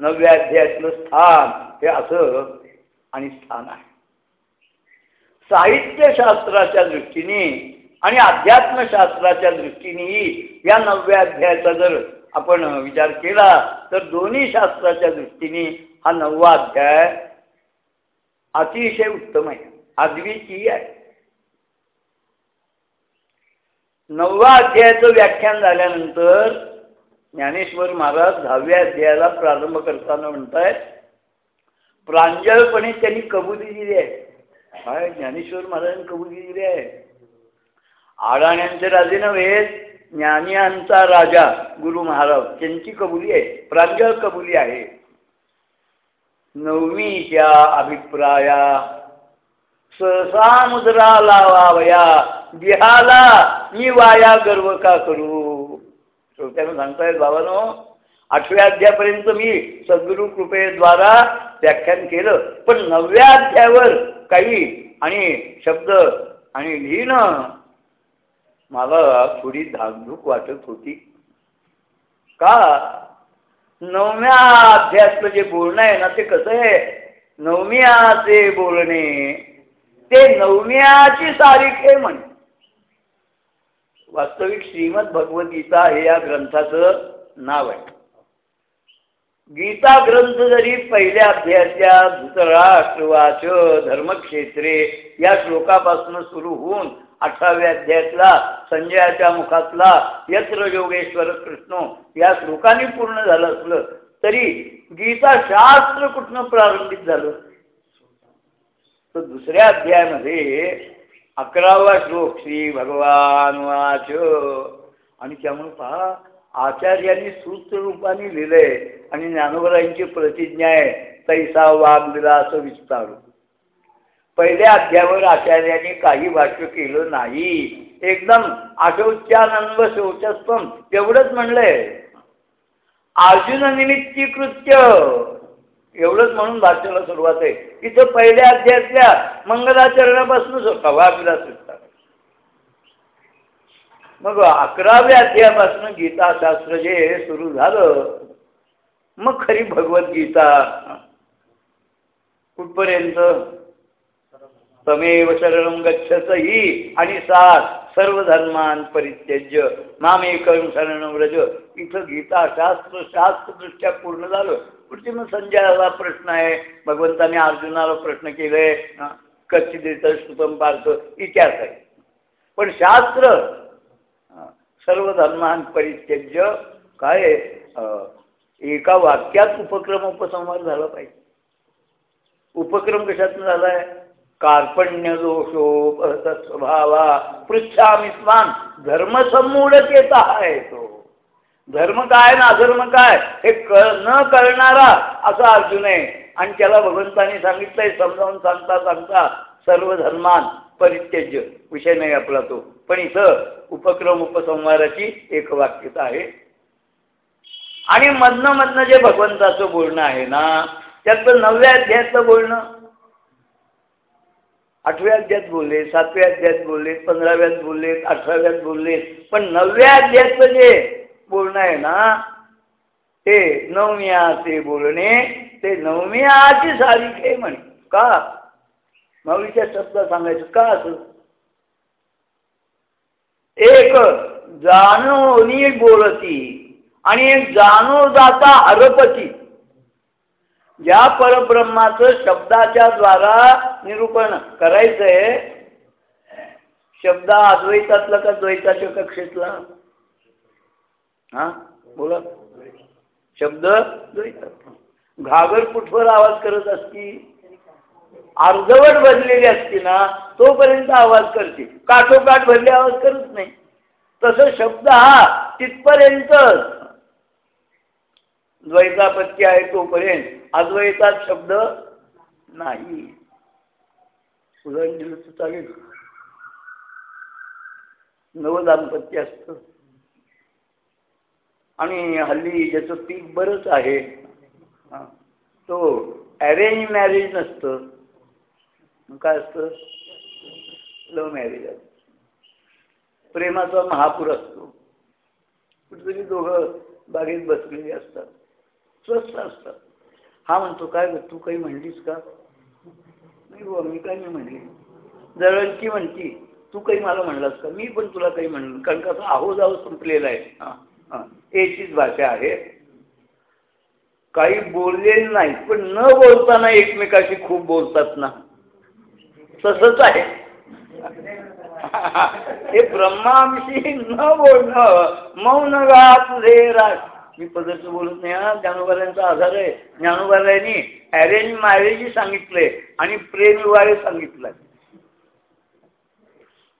नवव्या अध्यायातलं स्थान हे असं आणि स्थान आहे. साहित्यशास्त्राच्या दृष्टीने आणि अध्यात्मशास्त्राच्या दृष्टीनेही या नवव्या अध्यायाचा जर आपण विचार केला तर दोन्ही शास्त्राच्या दृष्टीने हा नववा अध्याय अतिशय उत्तम आहे. अद्वितीय आहे. नववा अध्यायाचं व्याख्यान झाल्यानंतर ज्ञानेश्वर महाराज दहाव्या अध्यायाला प्रारंभ करताना म्हणतायत प्रांजळपणे त्यांनी कबुली दिली आहे. काय ज्ञानेश्वर महाराजांनी कबुली दिली आहे. आडाण्यांचे राजे नव्हे ज्ञानियांचा राजा गुरु महाराज त्यांची कबुली आहे. प्रांजळ कबुली आहे. नवमीच्या अभिप्राया. सहसा मुद्रा लावावया. बिहाला मी वाया गर्व का करू? श्रोत्यानं सांगतायत बाबानो आठव्या अध्यायापर्यंत मी सद्गुरु कृपेद्वारा व्याख्यान केलं. पण नवव्या अध्यायावर काही आणि शब्द आणि लिहिणं मला थोडी धाकधूक वाटत होती. का? नवम्या अध्यायातलं जे बोलणं आहे ना ते कसं आहे? नवम्याचे बोलणे. ते नवम्याची तारीख आहे म्हण. वास्तविक श्रीमद भगवद्गीता हे या ग्रंथाचं नाव आहे. गीता ग्रंथ जरी पहिल्या अध्यायाच्या धृतराष्ट्रवाच धर्मक्षेत्रे या श्लोकापासून सुरू होऊन अठराव्या अध्यायातला संजयाच्या मुखातला यत्र योगेश्वर कृष्ण या श्लोकाने पूर्ण झालं असलं तरी गीता शास्त्र कुठनं प्रारंभित झालं? तर दुसऱ्या अध्यायामध्ये अकरावा श्लोक श्री भगवान वाच. आणि त्यामुळे पहा आचार्यांनी सूत्र रूपाने लिहिलंय आणि ज्ञानोबरांची प्रतिज्ञा आहे तैसा वाघ दिला असं विस्तारू. पहिल्या अध्यायावर आचार्याने काही भाष्य केलं नाही. एकदम अशौच्यानंद शोचस्तम एवढंच म्हणलंय. अर्जुन निमित्ती कृत्य एवढंच म्हणून भाष्याला सुरुवात आहे. तिथं पहिल्या अध्यायातल्या मंगलाचरणापासूनच होता वाघला विस्तार मग अकराव्या अध्यायापासून गीताशास्त्र जे सुरू झालं मग खरी भगवद्गीता कुठपर्यंत? तमेव शरण गच्छस ही आणि सात सर्व धर्मान परित्यज्य. मामेकम शरणम व्रज. इथं गीता शास्त्र शास्त्रदृष्ट्या पूर्ण झालं. पुढची मग संजयाला प्रश्न आहे. भगवंताने अर्जुनाला प्रश्न केलाय कच्ची देतं सुतम पार्थ इतिहास आहे पण शास्त्र सर्व धर्मान परित्यज्य काय एका वाक्यात उपक्रम उपसंहार झाला पाहिजे. उपक्रम कशातून झालाय? कार्पण्य दोषो स्वभावा पृच्छामी स्वान धर्मसम्मूढतेत आहे तो. धर्म काय ना अधर्म काय हे न कळणारा असा अर्जुन आहे आणि त्याला भगवंतानी सांगितलंय समजावून सांगता सांगता सर्व धर्मान परित्यज्य. विषय नाही आपला तो. पण इथं उपक्रम उपसंहाराची एक वाक्यता आहे. आणि मधनं मधनं जे भगवंताचं बोलणं आहे ना त्यातलं नवव्या अध्यायातलं बोलणं आठव्या अध्यात बोलले सातव्या अध्यात बोलले पंधराव्यात बोलले अठराव्यात बोलले. पण नवव्या अध्यायाचं जे बोलणं आहे ना ते नवमियाचे बोलणे ते नवमियाची सारीख आहे म्हणे. का? नववीच्या शब्द सांगायचं का असं? एक जाणवणी बोलती आणि एक जाणव जाता हरपती. ज्या परब्रह्माचं शब्दाच्या द्वारा निरूपण करायचंय. शब्द अद्वैतातला का द्वैताच्या कक्षेतला? हा? बोला. शब्द द्वैतात घागर कुठवर आवाज करत असती? अर्धवट भरलेली असती ना तोपर्यंत आवाज करते. काठोकाठ भरले आवाज करत नाही. तसं शब्द हा तिथपर्यंतच द्वैतापत्य आहे तोपर्यंत. अद्वैतात शब्द नाही. उदाहरण दिलं तर चालेल. नवदाम्पत्य असतं. आणि हल्ली ज्याचं पीक बरंच आहे तो अरेंज मॅरेज नसतं. काय असतं? लव्ह मॅरेज असतं. प्रेमाचा महापूर असतो. कुठेतरी दोघं बागेत बसलेली असतात. स्वस्त असतात. हा म्हणतो काय तू काही म्हणलीस का? ती बुवा मी म्हणली. जळणकी म्हणती तू काही मला म्हणलास का? मी पण तुला काही म्हणलं कारण का आहो जाऊ संपलेला आहे. हां हां. याचीच भाषा आहे. काही बोललेली नाही पण न बोलताना एकमेकाशी खूप बोलतात ना. तसंच आहे. (laughs) हे ब्रह्मांशी न बोलणं मौन गा तुझे राज मी पदर्थ बोलत नाही. हा ज्ञानोबाऱ्यांचा आधार आहे. ज्ञानोबाऱ्यांनी अरेंज मॅरेज सांगितले आणि प्रेम विवाह सांगितलंय.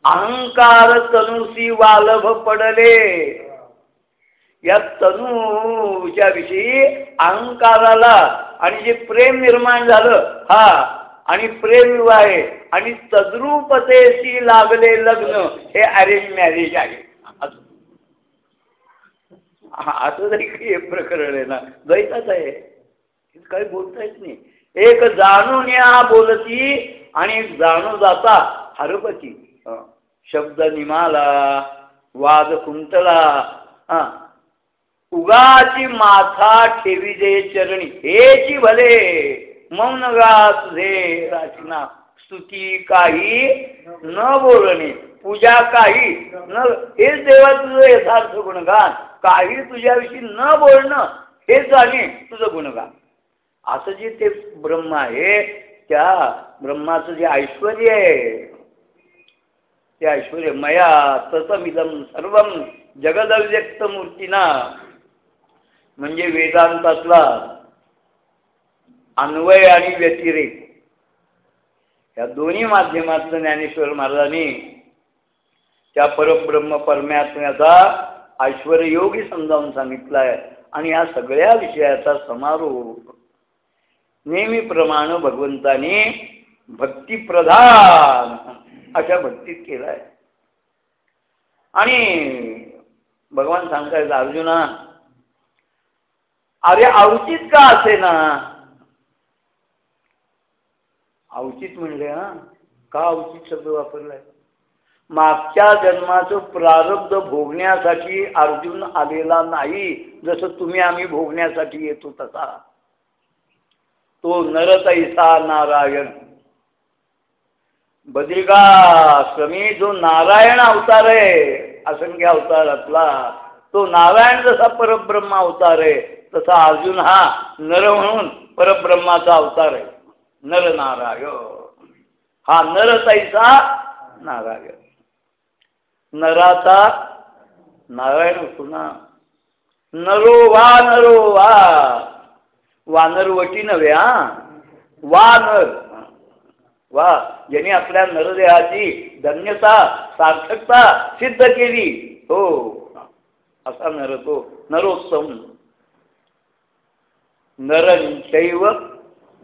अहंकार तनुसी वालभ पडले. या तनूच्या विषयी अहंकाराला आणि जे प्रेम निर्माण झालं हा आणि प्रेम विवाह आणि तद्रुपतेशी लागले लग्न हे अरेंज मॅरेज आहे. असं जरी काही प्रकरण आहे ना द्वैताच आहे. काही बोलता येत नाही. एक जाणून या बोलती आणि जाणू जाता हरपती. शब्द निमाला वाद कुंतला. हा उगाची माथा ठेवी दे चरणी. हेची भले मौन गा तुझे राचना स्तुती काही न बोलणे पूजा काही न हेच देवा तुझं यथार्थ गुणगान. काही तुझ्याविषयी न बोलणं हेच जाणे तुझं गुणगान. असं जे ते ब्रह्म आहे त्या ब्रह्माचं जे ऐश्वर आहे ते ऐश्वर मया तसमिदम सर्व जगदव्यक्त मूर्तीना म्हणजे वेदांतातला अन्वय आणि व्यतिरेक. या दोन्ही माध्यमातून ज्ञानेश्वर महाराजांनी त्या परब्रह्म परमात्म्याचा ऐश्वर योगी समजावून सांगितलाय. आणि या सगळ्या विषयाचा समारोप नेहमीप्रमाणे भगवंताने भक्तिप्रधान अशा भक्तीत केलाय. आणि भगवान सांगतायत अर्जुना अरे अवचित का असे ना अवचित म्हणले हा का अवचित शब्द वापरलाय? मागच्या जन्माचं प्रारब्ध भोगण्यासाठी अर्जुन आलेला नाही जसं तुम्ही आम्ही भोगण्यासाठी येतो तसा. तो नरतैसा नारायण. बद्रिकाश्रमी जो नारायण अवतार आहे असंख्य अवतारातला तो नारायण जसा परब्रह्म अवतार आहे तसा अर्जुन हा नर म्हणून परब्रह्माचा अवतार आहे. नर नारायण हा नरतैसा नारायण. नराचा नारायण सुना नरो वा नरो वा. वानरवटी नव्हे हा. वानर. वा ज्यांनी आपल्या नरदेहाची धन्यता सार्थकता सिद्ध केली. हो. असा नर तो नरोत्तम. नरंशैव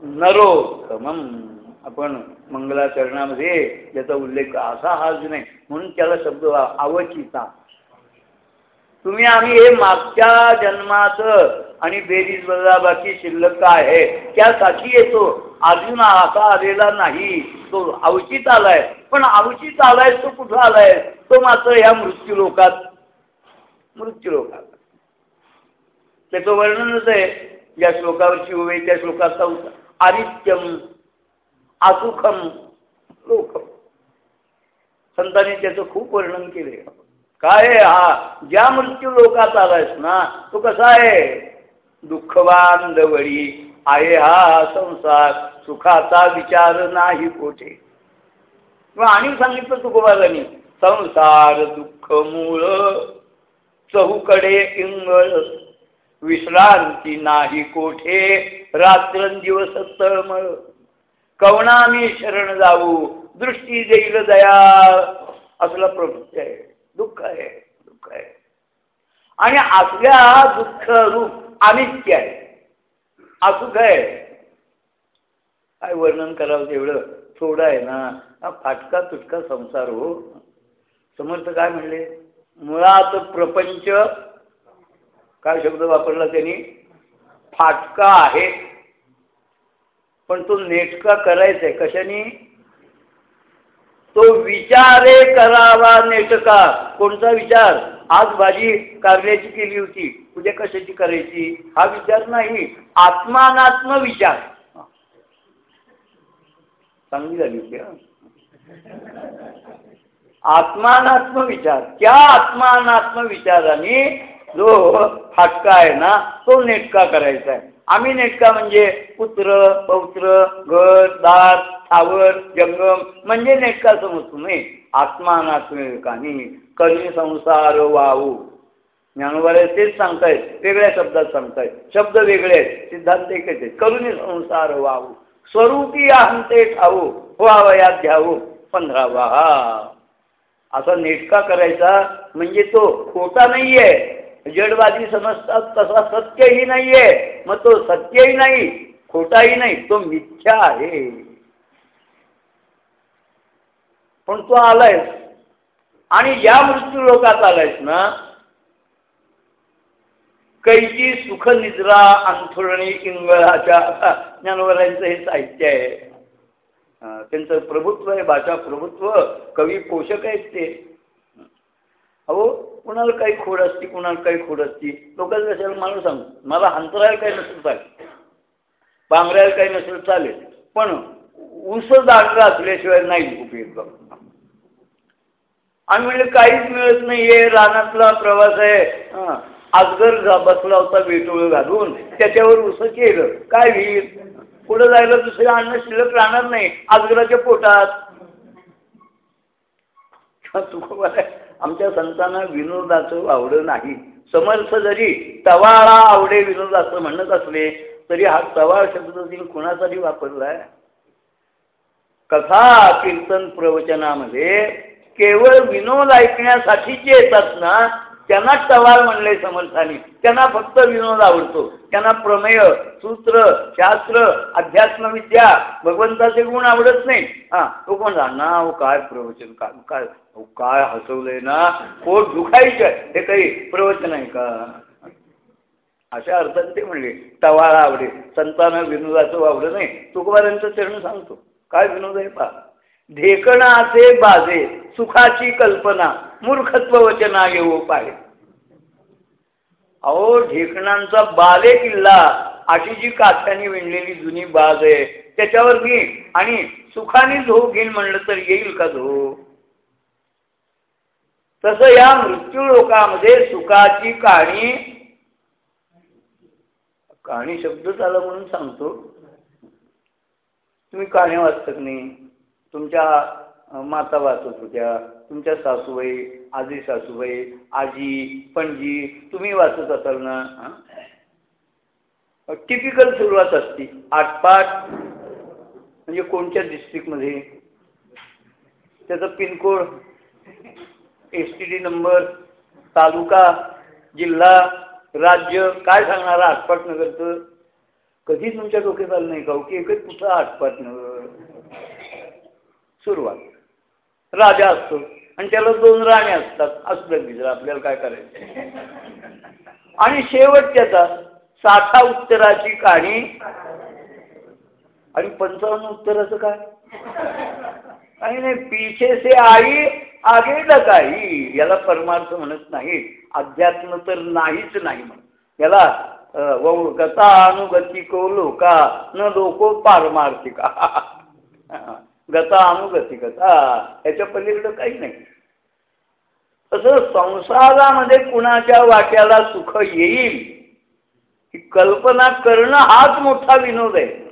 नरोत्तमम. आपण मंगलाचरणामध्ये याचा उल्लेख असा हाच नाही. म्हणून त्याला शब्द आवचिता तुम्ही आम्ही हे मागच्या जन्माचं आणि बेरीज बाकी शिल्लक काय आहे त्यासाठी येतो. अजून असा आलेला नाही. तो अवचित आलाय. पण अवचित आलाय तो कुठं आलाय? तो मात्र ह्या मृत्यू लोकात मृत्यू लोकात त्याचं वर्णनच आहे. ज्या श्लोकावरची उभे त्या श्लोकाचा आदित्यम असुखम लोक संतांनी त्याचं खूप वर्णन केले काय हा? ज्या मृत्यू लोकात आलायस ना तो कसा आहे? दुःखवान दवळी आहे हा संसार. सुखाचा विचार नाही कोठे. आणि सांगितलं तुकोबाजांनी संसार दुःख मूळ चहूकडे इंगळ. विश्रांती नाही कोठे रात्र दिवस तळमळ. कवणा आम्ही शरण जाऊ दृष्टी देईल दया. असला प्रवृत्ती आहे दुःख आहे दुःख आहे. आणि असल्या दुःख रूप अनित्य आहे. असुख आहे काय वर्णन करावं तेवढं? थोडं आहे ना. हा फाटका तुटका संसार हो. समर्थ काय म्हणले? मुळात प्रपंच काय शब्द वापरला त्यांनी? फाटका आहे. पण तो नेटका करायचा आहे कशाने? तो विचारे करावा नेटका. कोणता विचार? आज भाजी कारल्याची केली होती. उद्या कशाची करायची? हा विचार नाही. आत्मानात्म विचार. चांगली झाली होती आत्मानात्म विचार. त्या आत्मानात्म विचाराने जो फाटका आहे ना तो नेटका करायचा आहे. आम्ही नेटका म्हणजे पुत्र पौत्र घर दार थावर जंगम म्हणजे नेटका समजतो नाही. आत्मानात्मिकानी करी संसार वाहू. ज्ञानोबारे तेच सांगतायत वेगळ्या शब्दात सांगतायत शब्द वेगळे आहेत सिद्धांत एकच आहेत. करुणी संसार वाहू. स्वरूपी अहंते ठाऊ व्हावयात घ्यावू पंधरावा. असा नेटका करायचा म्हणजे तो खोटा नाहीये. जडवादी समजतात तसा सत्यही नाहीये. मग तो सत्यही नाही खोटाही नाही तो मिथ्या आहे. पण तो आलायस आणि या मृत्यू लोकात आलायस ना कैची सुखनिद्रा अंथुरणी इंगळाच्या ज्ञानवरांचं हे साहित्य आहे. त्यांचं प्रभुत्व आहे भाषा प्रभुत्व कवी पोषक आहेत ते. अहो कुणाला काही खोड असती कुणाला काही खोड असती लोकांचं कशाला मला सांग? मला हंतरायला काही नसेल चालेल. पांघरायला काही नसेल चालेल. पण उस दांडरा असल्याशिवाय नाही उपयोग आणि म्हणजे काहीच मिळत नाहीये. रानातला प्रवास आहे. आजगर बसला होता वेटोळ घालून. त्याच्यावर उस केलं. काय होईल? पुढे जायला दुसरे अन्न शिल्लक राहणार नाही. आजगराच्या पोटात. तुकोबाला आमच्या संतांना विनोदाचं आवडं नाही. समर्थ जरी तवाळा आवडे विनोद असं म्हणत असले तरी हा तवाळ शब्द तिने कुणासाठी वापरलाय? कथा कीर्तन प्रवचनामध्ये केवळ विनोद ऐकण्यासाठीचे येतात ना त्यांना टवाल म्हणले समर्थाने. त्यांना फक्त विनोद आवडतो. त्यांना प्रमेय सूत्र शास्त्र अध्यात्मविद्या भगवंताचे गुण आवडत नाही. हा तो कोण हो काय प्रवचन काय काय काय हसवलंय ना? पोट दुखायचं हे काही प्रवचन आहे का? अशा अर्थात ते म्हणले टवाळा आवडे. संतांना विनोदाचं आवडत नाही. तुकोबारांचं चरण सांगतो. काय विनोद आहे पहा. ढेकणाचे बाजे. सुखाची कल्पना मूर्खत्व वचना येऊ हो पाहे. अहो ढेकणांचा बाले किल्ला अशी जी काथ्याने विणलेली जुनी बाज आहे त्याच्यावर मी आणि सुखाने झो घेईन म्हणलं तर येईल का झो तस या मृत्यू लोकामध्ये सुखाची कहाणी कहाणी शब्दच आला म्हणून सांगतो. तुम्ही कहाण्या वाचत नाही. तुमच्या माता वाचत होत्या. तुमच्या सासूबाई आजी सासूबाई आजी पणजी तुम्ही वाचत असाल ना? टिपिकल सुरुवात असती. आठपाठ म्हणजे कोणत्या डिस्ट्रिक्टमध्ये त्याचा pin code. S T D number तालुका जिल्हा राज्य काय सांगणार आठपाट नगरचं कधी तुमच्या डोक्यात आलं नाही का हो की एकच कुठं आठपाट नगर? सुरुवात. राजा असतो. आणि त्याला दोन राणे असतात. असलं गिजर आपल्याला काय करायचं? आणि शेवट त्याचा साठा उत्तराची कहाणी आणि पंचावन्न उत्तराचं काय? काही नाही पिछे से आई आगे काही याला परमार्थ म्हणत नाही. अध्यात्म तर नाहीच नाही म्हणत. याला गता अनुगती को लोका न लोको पारमार्थिका. (laughs) गता अनुगती गता. याच्या पलीकडं काही नाही. तसं संसारामध्ये कुणाच्या वाट्याला सुख येईल ही कल्पना करणं हाच मोठा विनोद आहे.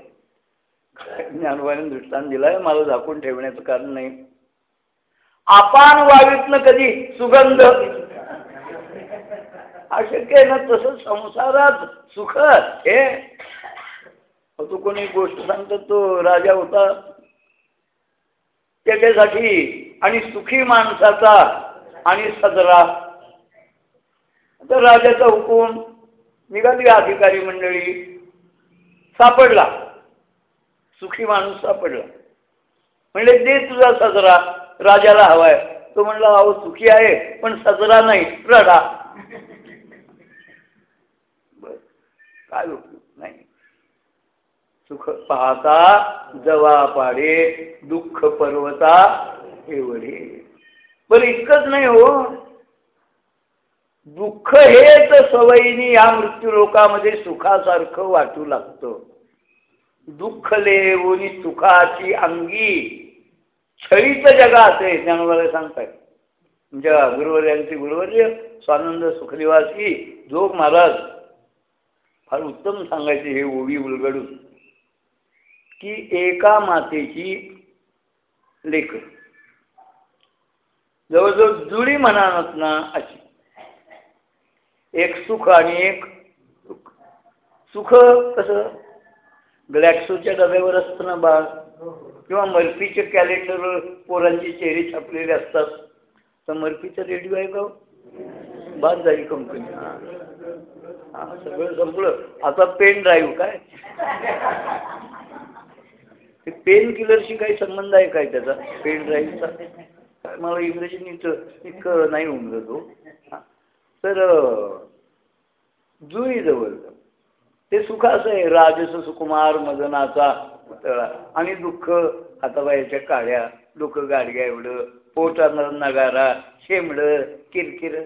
ज्ञानवाने दृष्टांत दिलाय मला झाकून ठेवण्याचं कारण नाही. आपण वावीतनं कधी सुगंध. अशक्य आहे ना तसं संसारात सुख हे. तू कोणी गोष्ट सांगतो तो राजा होता. त्याच्यासाठी आणि सुखी माणसाचा आणि सदरा. तर राजाचा हुकूम निघाली अधिकारी मंडळी. सापडला. सुखी माणूस सापडला. म्हणजे दे तुझा सजरा राजाला हवाय. तो म्हणला अहो सुखी आहे पण सजरा नाही. रडा. बर. काय सुख पाहता जवा पाडे दुःख पर्वता एवढे. पण इतकंच नाही हो. दुःख हेच सवयीनी या मृत्यू लोकामध्ये सुखासारखं वाटू लागतं. दुःख लेवनी सुखाची अंगी छळीच जगा असे ज्ञानवाला सांगताय. तुमच्या गुरुवर्यांचे गुरुवर्य स्वानंद सुखनिवासी जोग महाराज फार उत्तम सांगायचे हे ओवी उलगडून. की एका मातेची लेख जवळजवळ जुळी म्हणात ना अशी. एक सुख आणि एक सुख सुख कसं? ग्लॅक्सोच्या डब्यावर असतं ना बाळ किंवा मर्फीचे कॅलेंडर पोरांची चेहरे छापलेले असतात. तर मर्फीचा रेडिओ आहे का बाद झाली कंपनी हा सगळं संपलं. आता पेन ड्राईव्ह काय? ते पेन किलरशी काही संबंध आहे काय त्याचा? पेन ड्राईव्हचा मला इंग्रजी नीट इतकं नाही होऊन जातो. तर जुई जवळ ते सुख असं आहे. राजस सुकुमार मदनाचा तळा आणि दुःख हाताबाहेरच्या काळ्या दुःख गाडग्या एवढं. पोटानं नगारा. शेंबड किरकिर.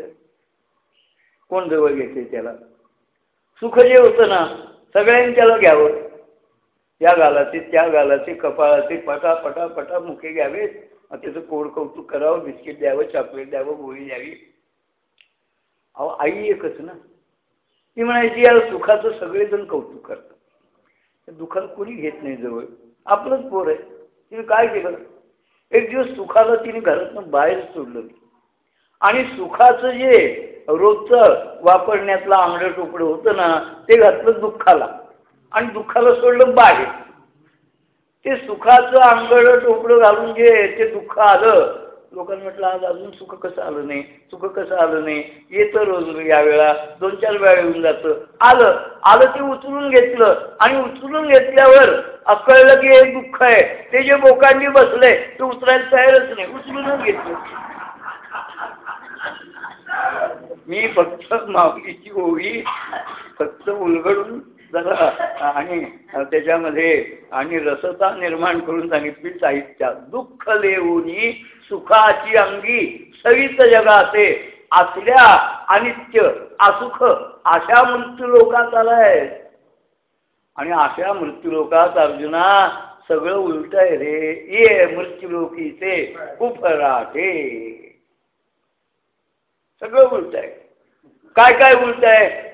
कोण जवळ घेते त्याला? सुख जे होतं ना सगळ्यांनी त्याला घ्यावं. त्या गालाचे त्या गालाचे कपाळाचे पटा पटा पटा मुखे घ्यावेत त्याचं कोड कौतुक करावं बिस्किट द्यावं चॉकलेट द्यावं गोळी द्यावी. अहो आई एकच ना. ती म्हणायची या सुखाचं सगळेजण कौतुक करतात. दुखात कोणी घेत नाही जवळ. आपलंच पोर आहे. तिने काय केलं? एक दिवस सुखाला तिने घरातनं बाहेर सोडलं. आणि सुखाचं जे रोजचं वापरण्यातलं आंगडं टोपडं होतं ना ते घातलं दुःखाला. आणि दुःखाला सोडलं बाहेर. ते सुखाचं अंगड टोपडं घालून जे ते दुःख आलं. लोकांनी म्हटलं आज अजून सुख कसं आलं नाही? सुख कसं आलं नाही? येतं रोज या वेळा. दोन चार वेळा येऊन जातं. आलं. आलं ते उचलून घेतलं. आणि उचलून घेतल्यावर कळलं की हे दुःख आहे. ते जे बोकांनी बसले ते उचलायला तयारच नाही. उचलूनच घेतलं. मी फक्त माऊलीची ओळी फक्त उलगडून आणि त्याच्यामध्ये आणि रसता निर्माण करून सांगितली साहित्यात दुःख लेऊनी सुखाची अंगी सवित जगाचे असल्या अनित्य असुख अशा मृत्यू लोकात आलाय. आणि अशा मृत्यूलोकात अर्जुना सगळं उलट आहे रे. ये मृत्यूलोकीचे खूप राहते सगळं उलट आहे काय काय उलट आहे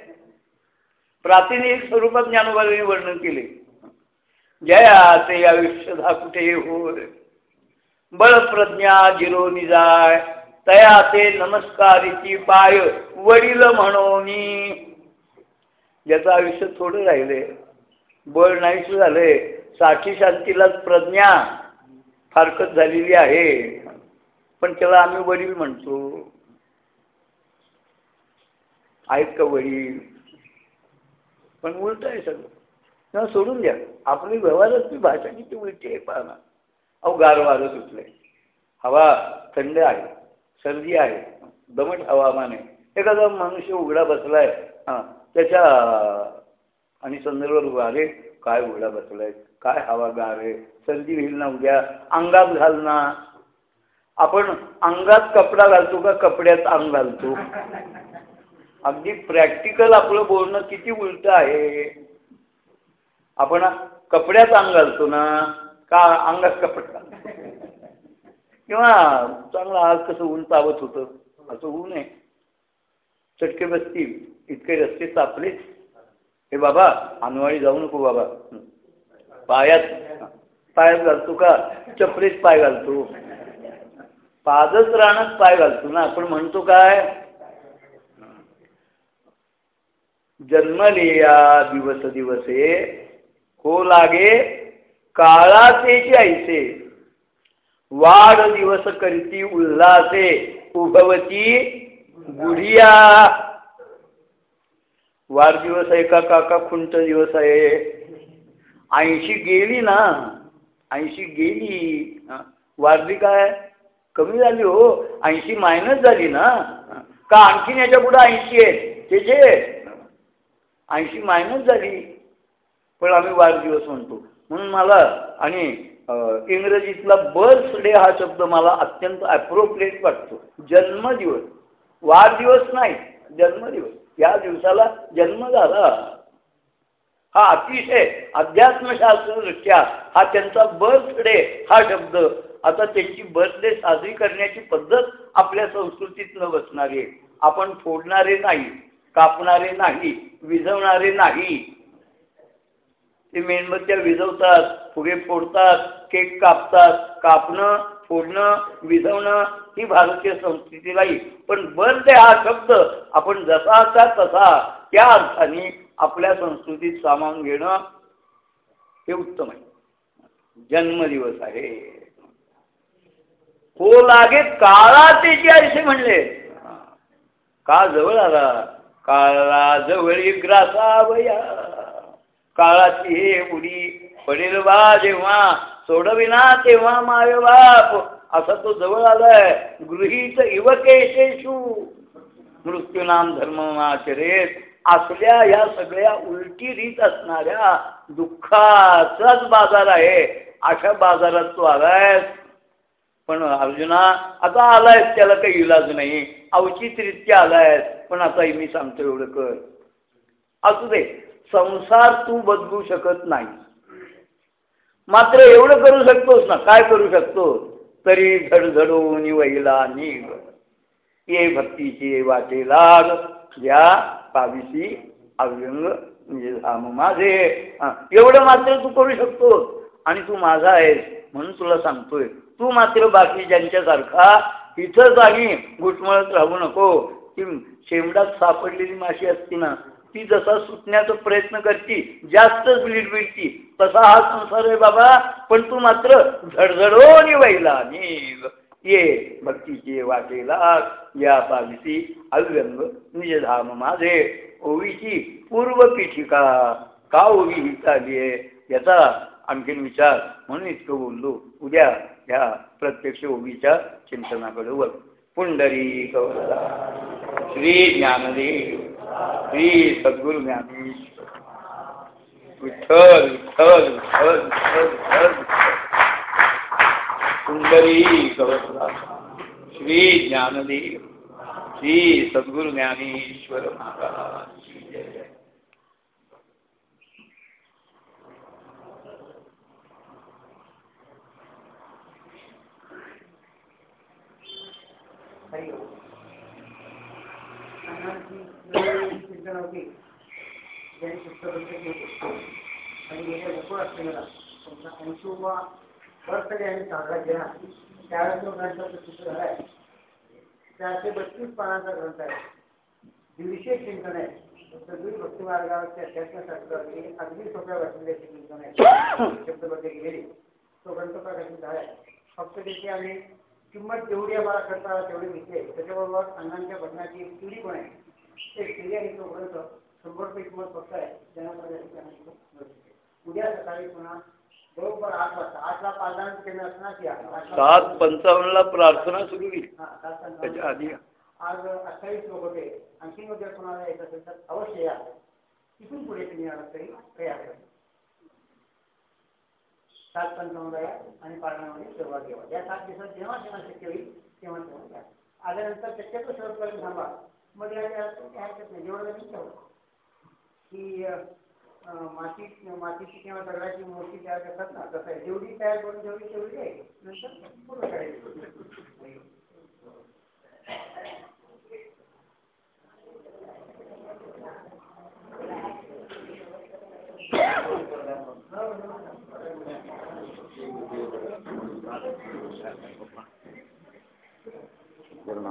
प्रातिनिधिक स्वरूपात ज्ञानोबाने वर्णन केले. जया ते आयुष्यधा कुठे होय? बळप्रज्ञा जिरो निजाय तया ते नमस्कारीची पाय वडील म्हणून. ज्याचं आयुष्य थोडं राहिले बळ नाहीच झालंयसाठी शांतीलाच प्रज्ञा फारकत झालेली आहे. पण त्याला आम्ही वडील म्हणतो. आहेत का वडील? पण उलट आहे सगळं. सोडून द्या. आपली व्यवहारच ती भाषा किती उलटी आहे पाहणार. अहो गार वारं हवा थंड आहे. सर्दी आहे. दमट हवामान आहे. एखादा मनुष्य उघडा बसलाय हां त्याच्या आणि संदर्भ अरे काय उघडा बसलाय? काय हवा गार आहे? सर्दी होईल ना उद्या? अंगात घाल ना. आपण अंगात कपडा घालतो का कपड्यात अंग घालतो? अगदी प्रॅक्टिकल आपलं बोलणं किती उलट आहे? आपण कपड्यात अंग घालतो ना का अंगात कपडा? किंवा चांगला आज कसं ऊन तावत होतं असं ऊन आहे चटके बसतील इतके रस्ते तापलेच हे बाबा अनवाळी जाऊ नको बाबा. पायात पायात घालतो का? चपलेच पाय घालतो. पादच राहणं पाय घालतो ना. आपण म्हणतो काय? जन्मलिया दिवस दिवसे. हो लागे काळाचे ऐसे वाढ दिवस करीती उल्हासे उभवती गुढिया. वाढदिवस आहे का काका? खुंट दिवस आहे. ऐंशी गेली ना ऐंशी गेली. वाढली काय? कमी झाली हो. ऐंशी मायनस झाली ना. का आणखीन याच्यापुढे ऐंशी आहे? त्याचे ऐंशी मायनस झाली. पण आम्ही वाढदिवस म्हणतो. म्हणून मला आणि इंग्रजीतला बर्थडे हा शब्द मला अत्यंत ॲप्रोप्रिएट वाटतो. जन्मदिवस. वाढदिवस नाही जन्मदिवस. या दिवसाला जन्म झाला. हा अतिशय अध्यात्मशास्त्रदृष्ट्या हा त्यांचा बर्थडे हा शब्द. आता त्यांची बर्थडे साजरी करण्याची पद्धत आपल्या संस्कृतीत न बसणारी आहे. आपण फोडणारे नाही. कापणारे नाही विझवणारे नाही. ते मेणबत्त्या विझवतात फुगे फोडतात केक कापतात. कापणं फोडणं विझवणं ही भारतीय संस्कृती नाही पण बर्थडे हा शब्द आपण जसाचा तसा त्या अर्थाने आपल्या संस्कृतीत सामावून घेणं हे उत्तम आहे. जन्मदिवस आहे. हो लागे काळा त्याची आयुष्य म्हणले. का जवळ आला काळा जवळ ग्रासावया. काळाची हे उडी पडेल बा जेव्हा सोडविना तेव्हा माय बाप. असा तो जवळ आलाय गृहीत नाम मृत्यूनाम धर्माचरेत असल्या या सगळ्या उलटी रीत असणाऱ्या दुःखाचाच बाजार आहे. अशा बाजारात तू आलायस पण अर्जुना आता आलायस त्याला काही इलाज नाही. अवचितरित्या आलायस पण आता मी सांगतो एवढं कर. असू दे संसार तू बदलू शकत नाही. मात्र एवढं करू शकतोस ना काय करू शकतो तरी झडझडून वहिला निघ ये भक्तीची वाटे लाग. या पाविसी अव्यंग म्हणजे धाम माझे. एवढं मात्र तू करू शकतोस. आणि तू माझा आहेस म्हणून तुला सांगतोय. तू मात्र बाकी ज्यांच्यासारखा इथंच आणि घुटमळत राहू नको. की शेमडात सापडलेली माशी असती ना ती जसा सुटण्याचा प्रयत्न करती जास्तच ब्लीड बिडती तसा हा संसार आहे बाबा पण तू मात्र झडझडोनी वहिला निघ ये भक्तीचे वाटेला या पाविसी अव्यंग निजधाम माझे. ओवीची पूर्व पीठिका का ओवी ही चालली आहे? याचा आणखीन विचार म्हणून इतकं बोललो. उद्या ह्या प्रत्यक्ष ओबीच्या चिंतनाकडे वर पुंडरी कवला श्री ज्ञानदेव. श्री सद्गुरु ज्ञानेश्वर. विठ्ठल विठ्ठल विठ्ठल विठ्ठल विठ्ठल. सुंदरी कवरला श्री ज्ञानदेव. श्री सद्गुरु ज्ञानेश्वर महाराज. चिंतन होती त्यांनी पुस्तक आणि गेल्या असलेला तुमचा ऐंशीवा बर्थडे आणि साजरा केला त्यावेळेस आहे चारशे बत्तीस पानांचा ग्रंथ आहे. दीडशे चिंतन आहे सगळी भक्ती मार्गावरच्या अध्यात्मशास्त्रावरती अगदी सोप्या बसलेल्याचे चिंतन आहे शब्दबद्ध गेलेली तो ग्रंथ प्रकाशित झाला आहे फक्त त्याची आम्ही किंमत जेवढी आम्हाला आला तेवढी मिळते. त्याच्याबरोबर अण्णांच्या भजनाची एक पिढी पण आहे. एक पिढी आहे तो ग्रंथ शंभर रुपये किंमत फक्त आहे. ज्यांना उद्या सकाळी पुन्हा बरोबर आठ वाजता. आठला पाचदान केलं असणार की सात पंचावन्नला प्रार्थना सुरू होईल. त्याच्या. आधी. आज अठ्ठावीस लोक होते. आणखी उद्या कोणाला यायचं असेल तर अवश्य या. तिथून पुढे तुम्ही आलात तरी हरकत नाही सात पंचावन्न या आणि पारणामध्ये सहभाग घ्यावा या सात दिवसात जेव्हा जेव्हा शक्य होईल तेव्हा तेव्हा घ्या आल्यानंतर शक्यतो शेवटपर्यंत थांबा. मग या हरकत नाही. जेवढं लागेल तेवढं की माती मातीची किंवा दगडाची मूर्ती तयार करतात ना तसं आहे. जेवढी तयार करून जेवढी तेवढी आहे. नंतर पूर्ण करायची